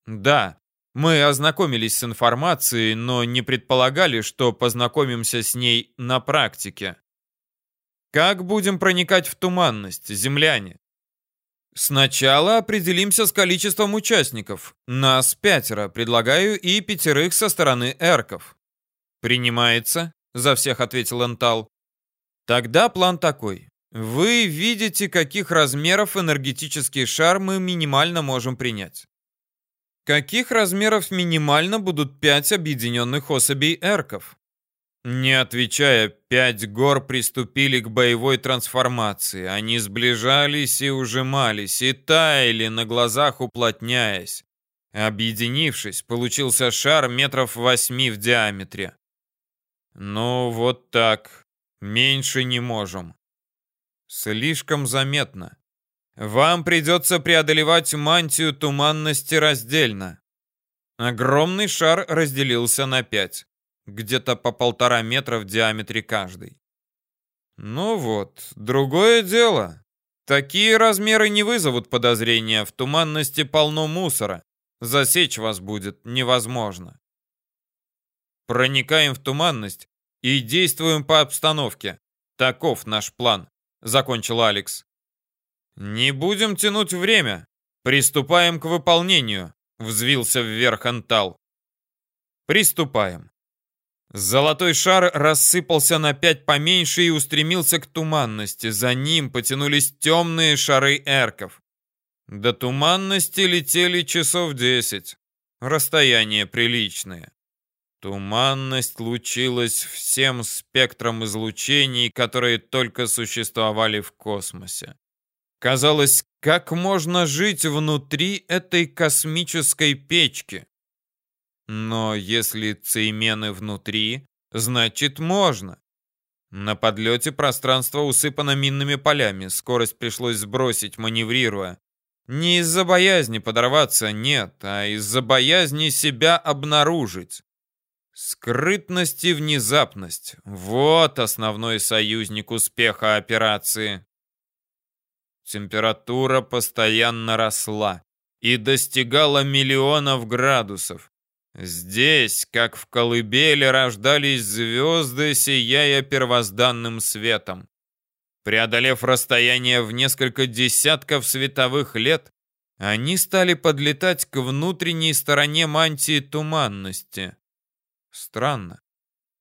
Да, мы ознакомились с информацией, но не предполагали, что познакомимся с ней на практике. Как будем проникать в туманность, земляне? Сначала определимся с количеством участников. Нас пятеро, предлагаю и пятерых со стороны эрков. Принимается, за всех ответил Энтал. Тогда план такой. Вы видите, каких размеров энергетический шар мы минимально можем принять. Каких размеров минимально будут пять объединенных особей эрков? Не отвечая, пять гор приступили к боевой трансформации. Они сближались и ужимались, и таяли на глазах, уплотняясь. Объединившись, получился шар метров восьми в диаметре. Ну, вот так. Меньше не можем. Слишком заметно. вам придется преодолевать мантию туманности раздельно. Огромный шар разделился на пять, где-то по полтора метра в диаметре каждый. Ну вот, другое дело. Такие размеры не вызовут подозрения, в туманности полно мусора. Засечь вас будет невозможно. Проникаем в туманность и действуем по обстановке. Таков наш план, закончил Алекс. Не будем тянуть время. Приступаем к выполнению, взвился вверх Антал. Приступаем. Золотой шар рассыпался на пять поменьше и устремился к туманности. За ним потянулись темные шары эрков. До туманности летели часов десять. Расстояние приличное. Туманность лучилась всем спектром излучений, которые только существовали в космосе. Казалось, как можно жить внутри этой космической печки? Но если цеймены внутри, значит можно. На подлете пространство усыпано минными полями, скорость пришлось сбросить, маневрируя. Не из-за боязни подорваться, нет, а из-за боязни себя обнаружить. Скрытность и внезапность – вот основной союзник успеха операции. Температура постоянно росла и достигала миллионов градусов. Здесь, как в колыбели, рождались звезды, сияя первозданным светом. Преодолев расстояние в несколько десятков световых лет, они стали подлетать к внутренней стороне мантии туманности. Странно.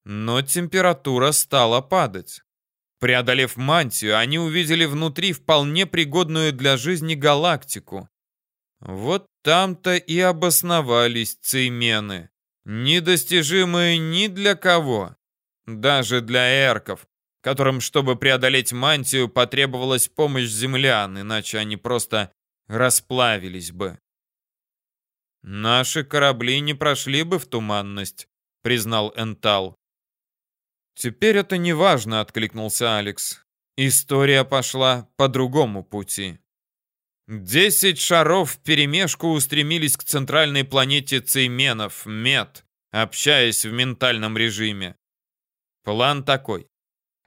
Но температура стала падать. Преодолев мантию, они увидели внутри вполне пригодную для жизни галактику. Вот там-то и обосновались цеймены, недостижимые ни для кого, даже для эрков, которым, чтобы преодолеть мантию, потребовалась помощь землян, иначе они просто расплавились бы. Наши корабли не прошли бы в туманность, признал Энтал. Теперь это не важно, откликнулся Алекс. История пошла по другому пути. Десять шаров вперемешку устремились к центральной планете Цейменов, Мед, общаясь в ментальном режиме. План такой.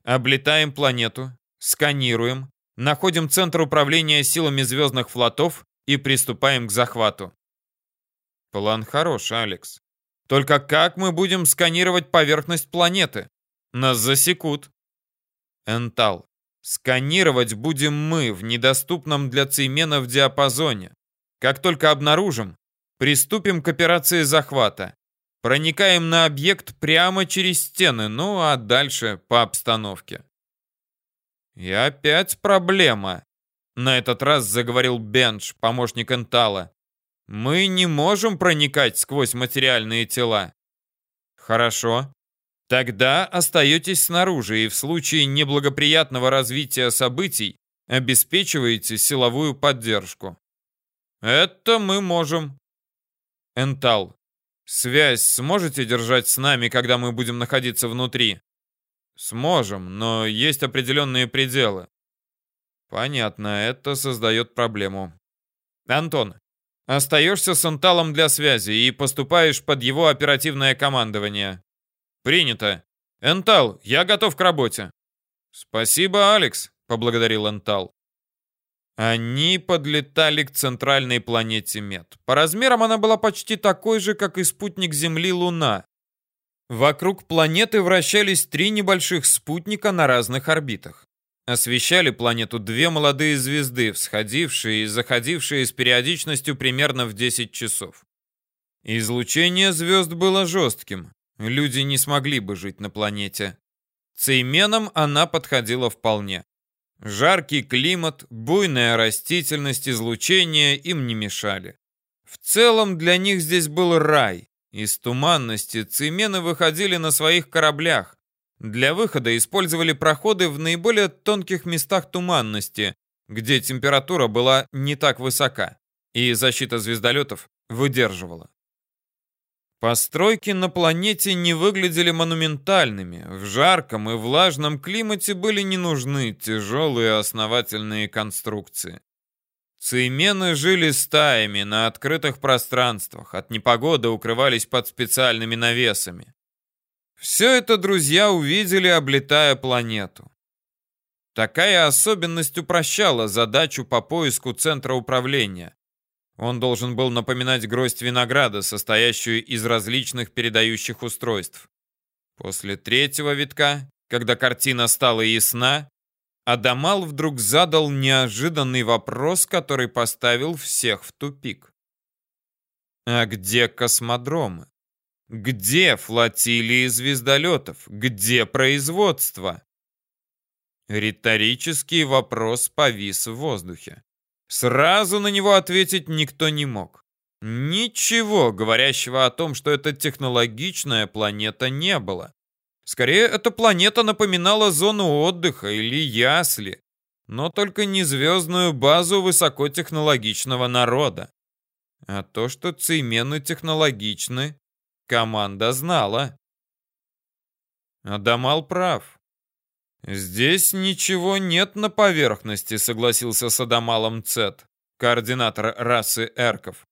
Облетаем планету, сканируем, находим центр управления силами звездных флотов и приступаем к захвату. План хорош, Алекс. Только как мы будем сканировать поверхность планеты? Нас засекут. Энтал. Сканировать будем мы в недоступном для цейменов диапазоне. Как только обнаружим, приступим к операции захвата. Проникаем на объект прямо через стены, ну а дальше по обстановке. И опять проблема. На этот раз заговорил Бенч, помощник Энтала. Мы не можем проникать сквозь материальные тела. Хорошо. Тогда остаетесь снаружи и в случае неблагоприятного развития событий обеспечиваете силовую поддержку. Это мы можем. Энтал, связь сможете держать с нами, когда мы будем находиться внутри? Сможем, но есть определенные пределы. Понятно, это создает проблему. Антон, Остаешься с Анталом для связи и поступаешь под его оперативное командование. Принято. Энтал, я готов к работе. Спасибо, Алекс, поблагодарил Энтал. Они подлетали к центральной планете Мед. По размерам она была почти такой же, как и спутник Земли Луна. Вокруг планеты вращались три небольших спутника на разных орбитах. Освещали планету две молодые звезды, всходившие и заходившие с периодичностью примерно в 10 часов. Излучение звезд было жестким. Люди не смогли бы жить на планете. Цейменам она подходила вполне. Жаркий климат, буйная растительность, излучение им не мешали. В целом для них здесь был рай. Из туманности цеймены выходили на своих кораблях, для выхода использовали проходы в наиболее тонких местах туманности, где температура была не так высока, и защита звездолетов выдерживала. Постройки на планете не выглядели монументальными. В жарком и влажном климате были не нужны тяжелые основательные конструкции. Цеймены жили стаями на открытых пространствах, от непогоды укрывались под специальными навесами. Все это друзья увидели, облетая планету. Такая особенность упрощала задачу по поиску центра управления. Он должен был напоминать гроздь винограда, состоящую из различных передающих устройств. После третьего витка, когда картина стала ясна, Адамал вдруг задал неожиданный вопрос, который поставил всех в тупик. А где космодромы? Где флотилии звездолетов? Где производство? Риторический вопрос повис в воздухе. Сразу на него ответить никто не мог. Ничего, говорящего о том, что это технологичная планета, не было. Скорее, эта планета напоминала зону отдыха или ясли, но только не звездную базу высокотехнологичного народа. А то, что цеймены технологичны, команда знала. Адамал прав. Здесь ничего нет на поверхности, согласился с Адамалом Цет, координатор расы эрков.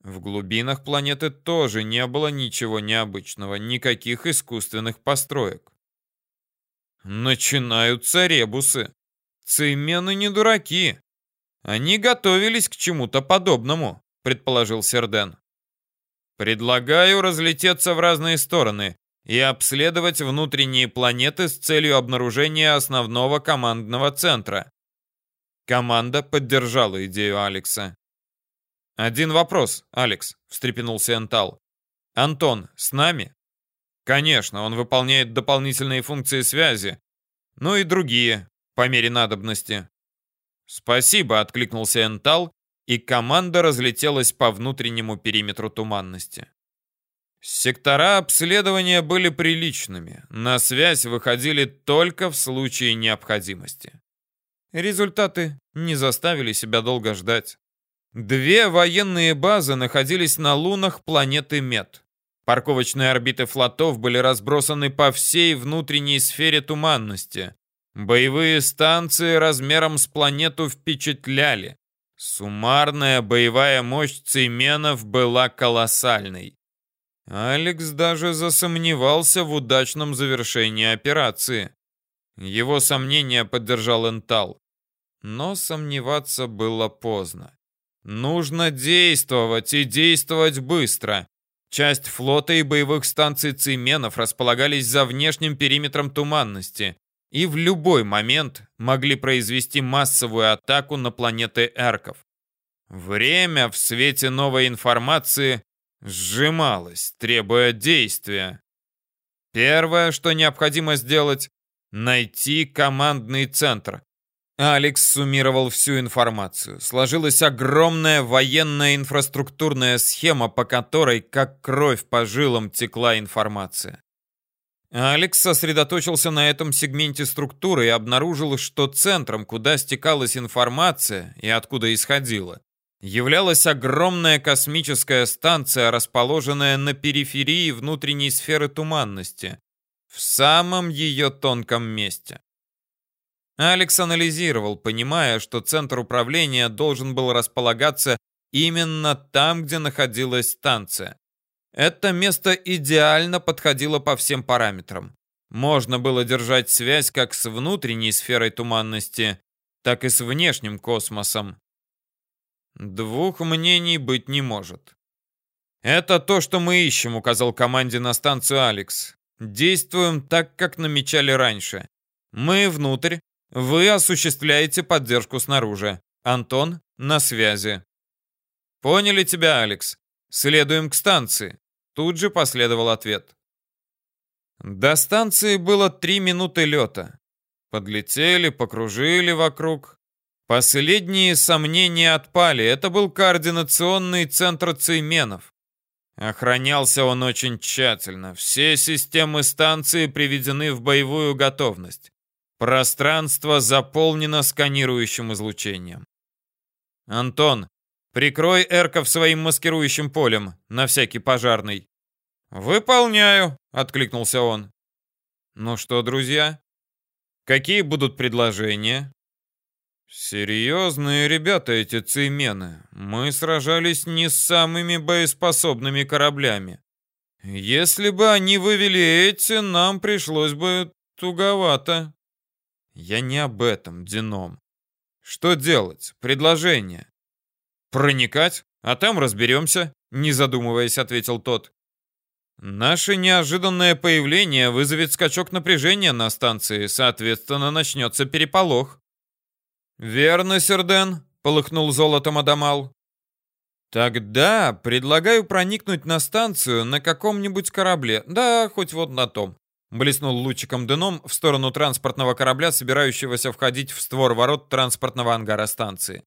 В глубинах планеты тоже не было ничего необычного, никаких искусственных построек. Начинаются ребусы. Цеймены не дураки. Они готовились к чему-то подобному, предположил Серден. Предлагаю разлететься в разные стороны и обследовать внутренние планеты с целью обнаружения основного командного центра. Команда поддержала идею Алекса. «Один вопрос, Алекс», — встрепенулся Энтал. «Антон с нами?» «Конечно, он выполняет дополнительные функции связи. Ну и другие, по мере надобности». «Спасибо», — откликнулся Энтал, и команда разлетелась по внутреннему периметру туманности. Сектора обследования были приличными, на связь выходили только в случае необходимости. Результаты не заставили себя долго ждать. Две военные базы находились на лунах планеты Мед. Парковочные орбиты флотов были разбросаны по всей внутренней сфере туманности. Боевые станции размером с планету впечатляли. Суммарная боевая мощь цейменов была колоссальной. Алекс даже засомневался в удачном завершении операции. Его сомнения поддержал Энтал. Но сомневаться было поздно. Нужно действовать и действовать быстро. Часть флота и боевых станций Цименов располагались за внешним периметром туманности и в любой момент могли произвести массовую атаку на планеты Эрков. Время в свете новой информации сжималось, требуя действия. Первое, что необходимо сделать, найти командный центр, Алекс суммировал всю информацию. Сложилась огромная военная инфраструктурная схема, по которой, как кровь по жилам, текла информация. Алекс сосредоточился на этом сегменте структуры и обнаружил, что центром, куда стекалась информация и откуда исходила, являлась огромная космическая станция, расположенная на периферии внутренней сферы туманности, в самом ее тонком месте. Алекс анализировал, понимая, что центр управления должен был располагаться именно там, где находилась станция. Это место идеально подходило по всем параметрам. Можно было держать связь как с внутренней сферой туманности, так и с внешним космосом. Двух мнений быть не может. «Это то, что мы ищем», — указал команде на станцию Алекс. «Действуем так, как намечали раньше. Мы внутрь, вы осуществляете поддержку снаружи. Антон на связи. Поняли тебя, Алекс. Следуем к станции. Тут же последовал ответ. До станции было три минуты лета. Подлетели, покружили вокруг. Последние сомнения отпали. Это был координационный центр цейменов. Охранялся он очень тщательно. Все системы станции приведены в боевую готовность. Пространство заполнено сканирующим излучением. Антон, прикрой Эрков своим маскирующим полем, на всякий пожарный. Выполняю, откликнулся он. Ну что, друзья, какие будут предложения? Серьезные ребята эти цеймены. Мы сражались не с самыми боеспособными кораблями. Если бы они вывели эти, нам пришлось бы туговато. Я не об этом, Дином. Что делать? Предложение. Проникать, а там разберемся, не задумываясь, ответил тот. Наше неожиданное появление вызовет скачок напряжения на станции, соответственно, начнется переполох. Верно, Серден, полыхнул золотом Адамал. Тогда предлагаю проникнуть на станцию на каком-нибудь корабле, да, хоть вот на том. Блеснул лучиком дыном в сторону транспортного корабля, собирающегося входить в створ ворот транспортного ангара станции.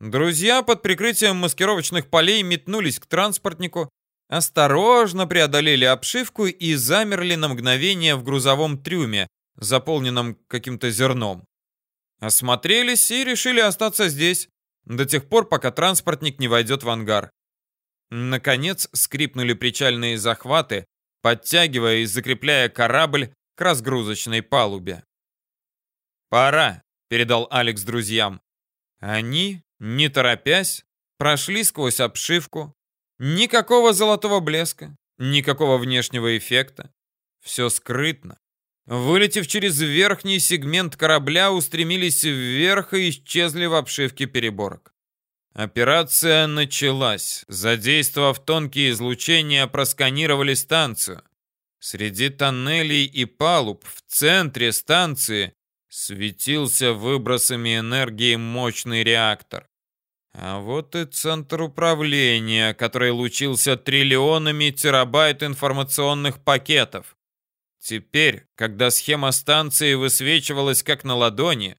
Друзья под прикрытием маскировочных полей метнулись к транспортнику, осторожно преодолели обшивку и замерли на мгновение в грузовом трюме, заполненном каким-то зерном. Осмотрелись и решили остаться здесь, до тех пор, пока транспортник не войдет в ангар. Наконец скрипнули причальные захваты, подтягивая и закрепляя корабль к разгрузочной палубе. «Пора», — передал Алекс друзьям. Они, не торопясь, прошли сквозь обшивку. Никакого золотого блеска, никакого внешнего эффекта. Все скрытно. Вылетев через верхний сегмент корабля, устремились вверх и исчезли в обшивке переборок. Операция началась. Задействовав тонкие излучения, просканировали станцию. Среди тоннелей и палуб в центре станции светился выбросами энергии мощный реактор. А вот и центр управления, который лучился триллионами терабайт информационных пакетов. Теперь, когда схема станции высвечивалась как на ладони,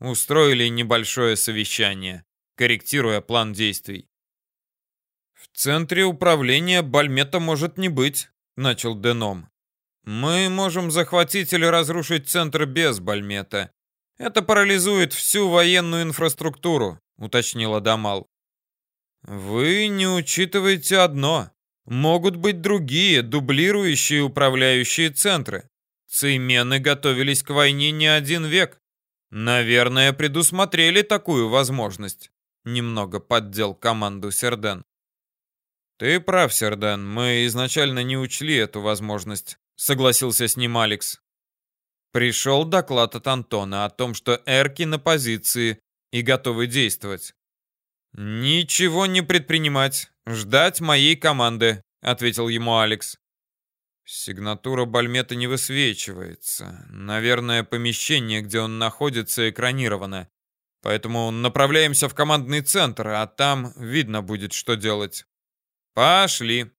устроили небольшое совещание корректируя план действий. «В центре управления Бальмета может не быть», — начал Деном. «Мы можем захватить или разрушить центр без Бальмета. Это парализует всю военную инфраструктуру», — уточнил Адамал. «Вы не учитываете одно. Могут быть другие, дублирующие управляющие центры. Цеймены готовились к войне не один век. Наверное, предусмотрели такую возможность. Немного поддел команду Серден. Ты прав, Серден, мы изначально не учли эту возможность, согласился с ним Алекс. Пришел доклад от Антона о том, что Эрки на позиции и готовы действовать. «Ничего не предпринимать, ждать моей команды», — ответил ему Алекс. Сигнатура Бальмета не высвечивается. Наверное, помещение, где он находится, экранировано. Поэтому направляемся в командный центр, а там видно будет, что делать. Пошли.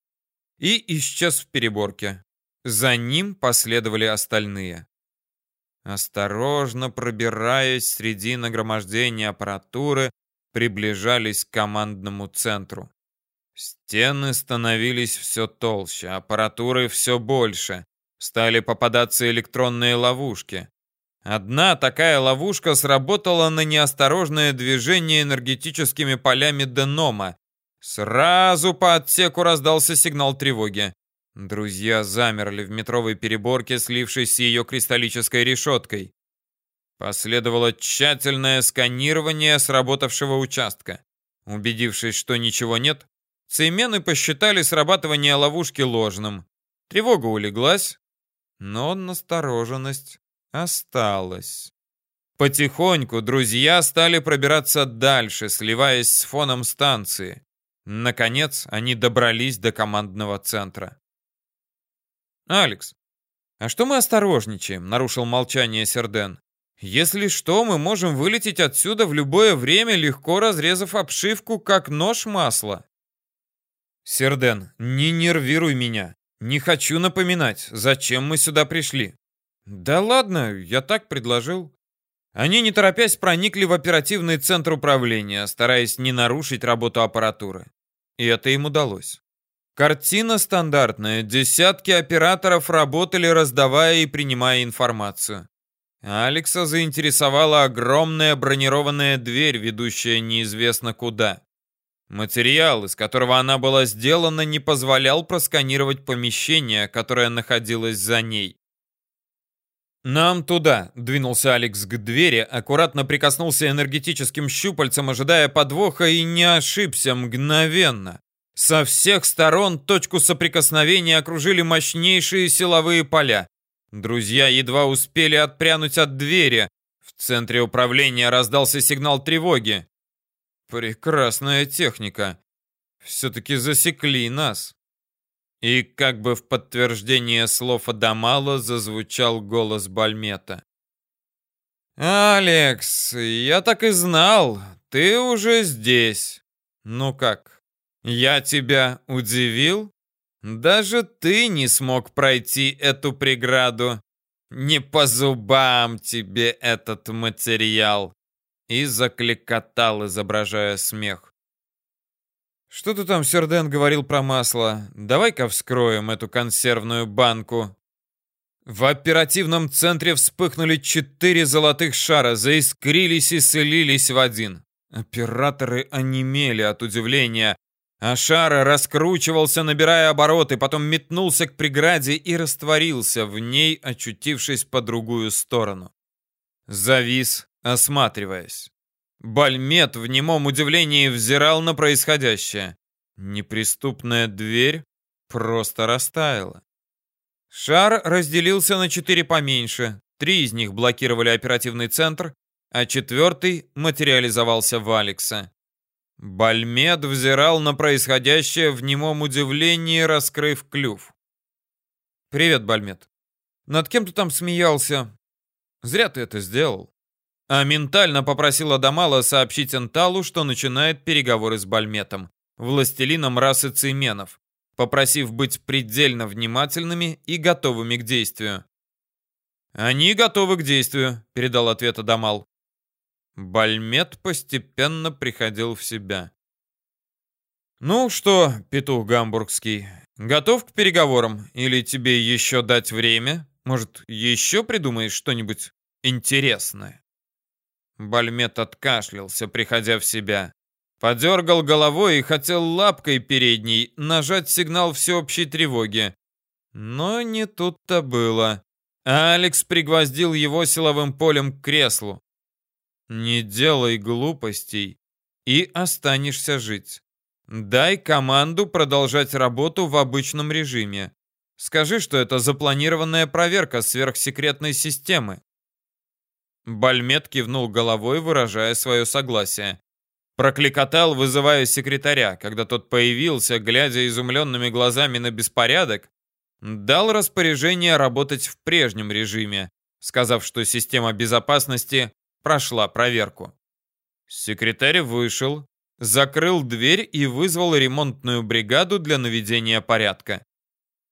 И исчез в переборке. За ним последовали остальные. Осторожно пробираясь среди нагромождения аппаратуры, приближались к командному центру. Стены становились все толще, аппаратуры все больше. Стали попадаться электронные ловушки. Одна такая ловушка сработала на неосторожное движение энергетическими полями Денома. Сразу по отсеку раздался сигнал тревоги. Друзья замерли в метровой переборке, слившись с ее кристаллической решеткой. Последовало тщательное сканирование сработавшего участка. Убедившись, что ничего нет, цеймены посчитали срабатывание ловушки ложным. Тревога улеглась, но настороженность осталось. Потихоньку друзья стали пробираться дальше, сливаясь с фоном станции. Наконец, они добрались до командного центра. «Алекс, а что мы осторожничаем?» — нарушил молчание Серден. «Если что, мы можем вылететь отсюда в любое время, легко разрезав обшивку, как нож масла». «Серден, не нервируй меня. Не хочу напоминать, зачем мы сюда пришли. Да ладно, я так предложил. Они, не торопясь, проникли в оперативный центр управления, стараясь не нарушить работу аппаратуры. И это им удалось. Картина стандартная. Десятки операторов работали, раздавая и принимая информацию. Алекса заинтересовала огромная бронированная дверь, ведущая неизвестно куда. Материал, из которого она была сделана, не позволял просканировать помещение, которое находилось за ней. «Нам туда!» — двинулся Алекс к двери, аккуратно прикоснулся энергетическим щупальцем, ожидая подвоха, и не ошибся мгновенно. Со всех сторон точку соприкосновения окружили мощнейшие силовые поля. Друзья едва успели отпрянуть от двери. В центре управления раздался сигнал тревоги. Прекрасная техника. Все-таки засекли нас. И как бы в подтверждение слов Адамала зазвучал голос Бальмета. «Алекс, я так и знал, ты уже здесь. Ну как, я тебя удивил? Даже ты не смог пройти эту преграду. Не по зубам тебе этот материал!» И закликотал, изображая смех. Что ты там, Серден, говорил про масло? Давай-ка вскроем эту консервную банку. В оперативном центре вспыхнули четыре золотых шара, заискрились и слились в один. Операторы онемели от удивления, а шар раскручивался, набирая обороты, потом метнулся к преграде и растворился в ней, очутившись по другую сторону. Завис, осматриваясь. Бальмет в немом удивлении взирал на происходящее. Неприступная дверь просто растаяла. Шар разделился на четыре поменьше. Три из них блокировали оперативный центр, а четвертый материализовался в Алекса. Бальмет взирал на происходящее в немом удивлении, раскрыв клюв. «Привет, Бальмет. Над кем ты там смеялся? Зря ты это сделал а ментально попросила Дамала сообщить Энталу, что начинает переговоры с Бальметом, властелином расы Цейменов, попросив быть предельно внимательными и готовыми к действию. «Они готовы к действию», — передал ответ Адамал. Бальмет постепенно приходил в себя. «Ну что, петух гамбургский, готов к переговорам? Или тебе еще дать время? Может, еще придумаешь что-нибудь интересное?» Бальмет откашлялся, приходя в себя. Подергал головой и хотел лапкой передней нажать сигнал всеобщей тревоги. Но не тут-то было. Алекс пригвоздил его силовым полем к креслу. «Не делай глупостей, и останешься жить. Дай команду продолжать работу в обычном режиме. Скажи, что это запланированная проверка сверхсекретной системы. Бальмет кивнул головой, выражая свое согласие. Прокликотал, вызывая секретаря, когда тот появился, глядя изумленными глазами на беспорядок, дал распоряжение работать в прежнем режиме, сказав, что система безопасности прошла проверку. Секретарь вышел, закрыл дверь и вызвал ремонтную бригаду для наведения порядка.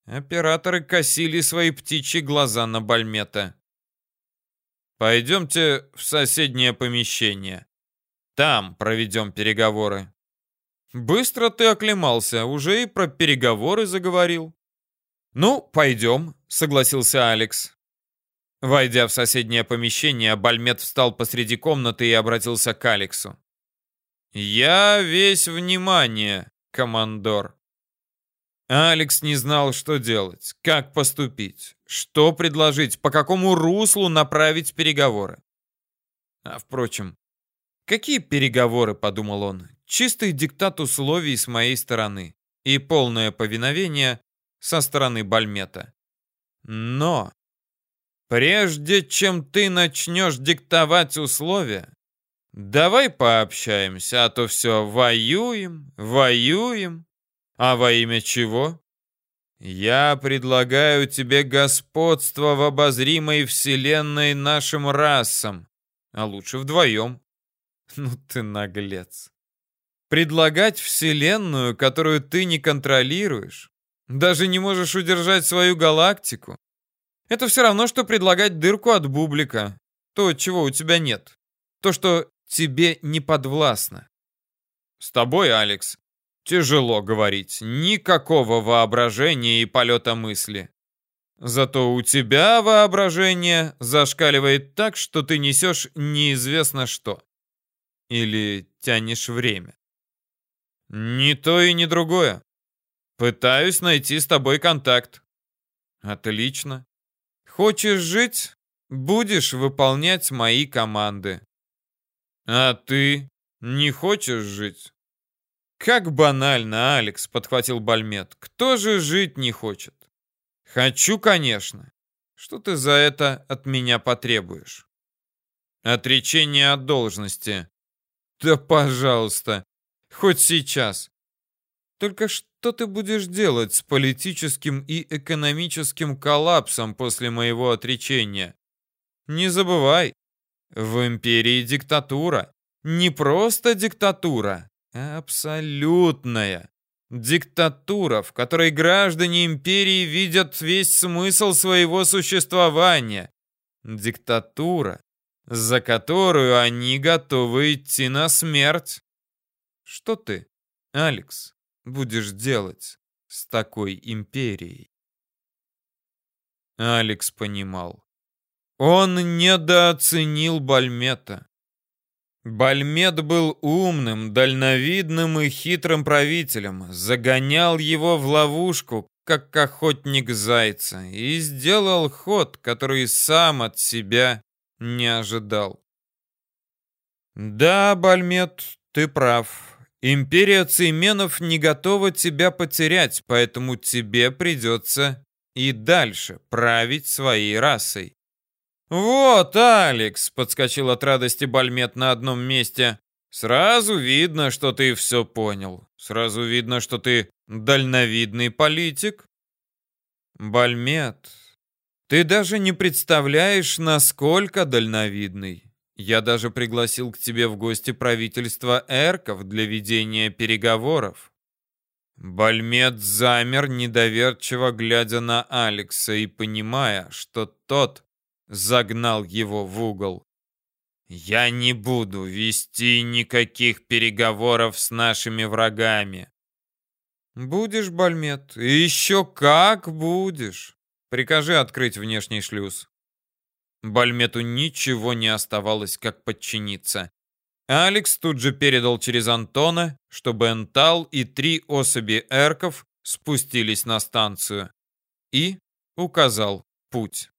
Операторы косили свои птичьи глаза на Бальмета. Пойдемте в соседнее помещение. Там проведем переговоры. Быстро ты оклемался, уже и про переговоры заговорил. Ну, пойдем, согласился Алекс. Войдя в соседнее помещение, Бальмет встал посреди комнаты и обратился к Алексу. «Я весь внимание, командор». Алекс не знал, что делать, как поступить, что предложить, по какому руслу направить переговоры. А впрочем, какие переговоры, подумал он, чистый диктат условий с моей стороны и полное повиновение со стороны Бальмета. Но прежде чем ты начнешь диктовать условия, давай пообщаемся, а то все воюем, воюем а во имя чего? Я предлагаю тебе господство в обозримой вселенной нашим расам, а лучше вдвоем. Ну ты наглец. Предлагать вселенную, которую ты не контролируешь, даже не можешь удержать свою галактику. Это все равно, что предлагать дырку от бублика. То, чего у тебя нет. То, что тебе не подвластно. С тобой, Алекс, Тяжело говорить, никакого воображения и полета мысли. Зато у тебя воображение зашкаливает так, что ты несешь неизвестно что. Или тянешь время. Ни то и ни другое. Пытаюсь найти с тобой контакт. Отлично. Хочешь жить? будешь выполнять мои команды. А ты не хочешь жить? Как банально, Алекс, подхватил Бальмет. Кто же жить не хочет? Хочу, конечно. Что ты за это от меня потребуешь? Отречение от должности. Да, пожалуйста, хоть сейчас. Только что ты будешь делать с политическим и экономическим коллапсом после моего отречения? Не забывай, в империи диктатура. Не просто диктатура, а абсолютная. Диктатура, в которой граждане империи видят весь смысл своего существования. Диктатура, за которую они готовы идти на смерть. Что ты, Алекс, будешь делать с такой империей? Алекс понимал. Он недооценил Бальмета. Бальмет был умным, дальновидным и хитрым правителем, загонял его в ловушку, как охотник зайца, и сделал ход, который сам от себя не ожидал. Да, Бальмет, ты прав. Империя Цейменов не готова тебя потерять, поэтому тебе придется и дальше править своей расой. «Вот, Алекс!» — подскочил от радости Бальмет на одном месте. «Сразу видно, что ты все понял. Сразу видно, что ты дальновидный политик». «Бальмет, ты даже не представляешь, насколько дальновидный. Я даже пригласил к тебе в гости правительство Эрков для ведения переговоров». Бальмет замер, недоверчиво глядя на Алекса и понимая, что тот загнал его в угол. «Я не буду вести никаких переговоров с нашими врагами». «Будешь, Бальмет, еще как будешь. Прикажи открыть внешний шлюз». Бальмету ничего не оставалось, как подчиниться. Алекс тут же передал через Антона, чтобы Энтал и три особи эрков спустились на станцию. И указал путь.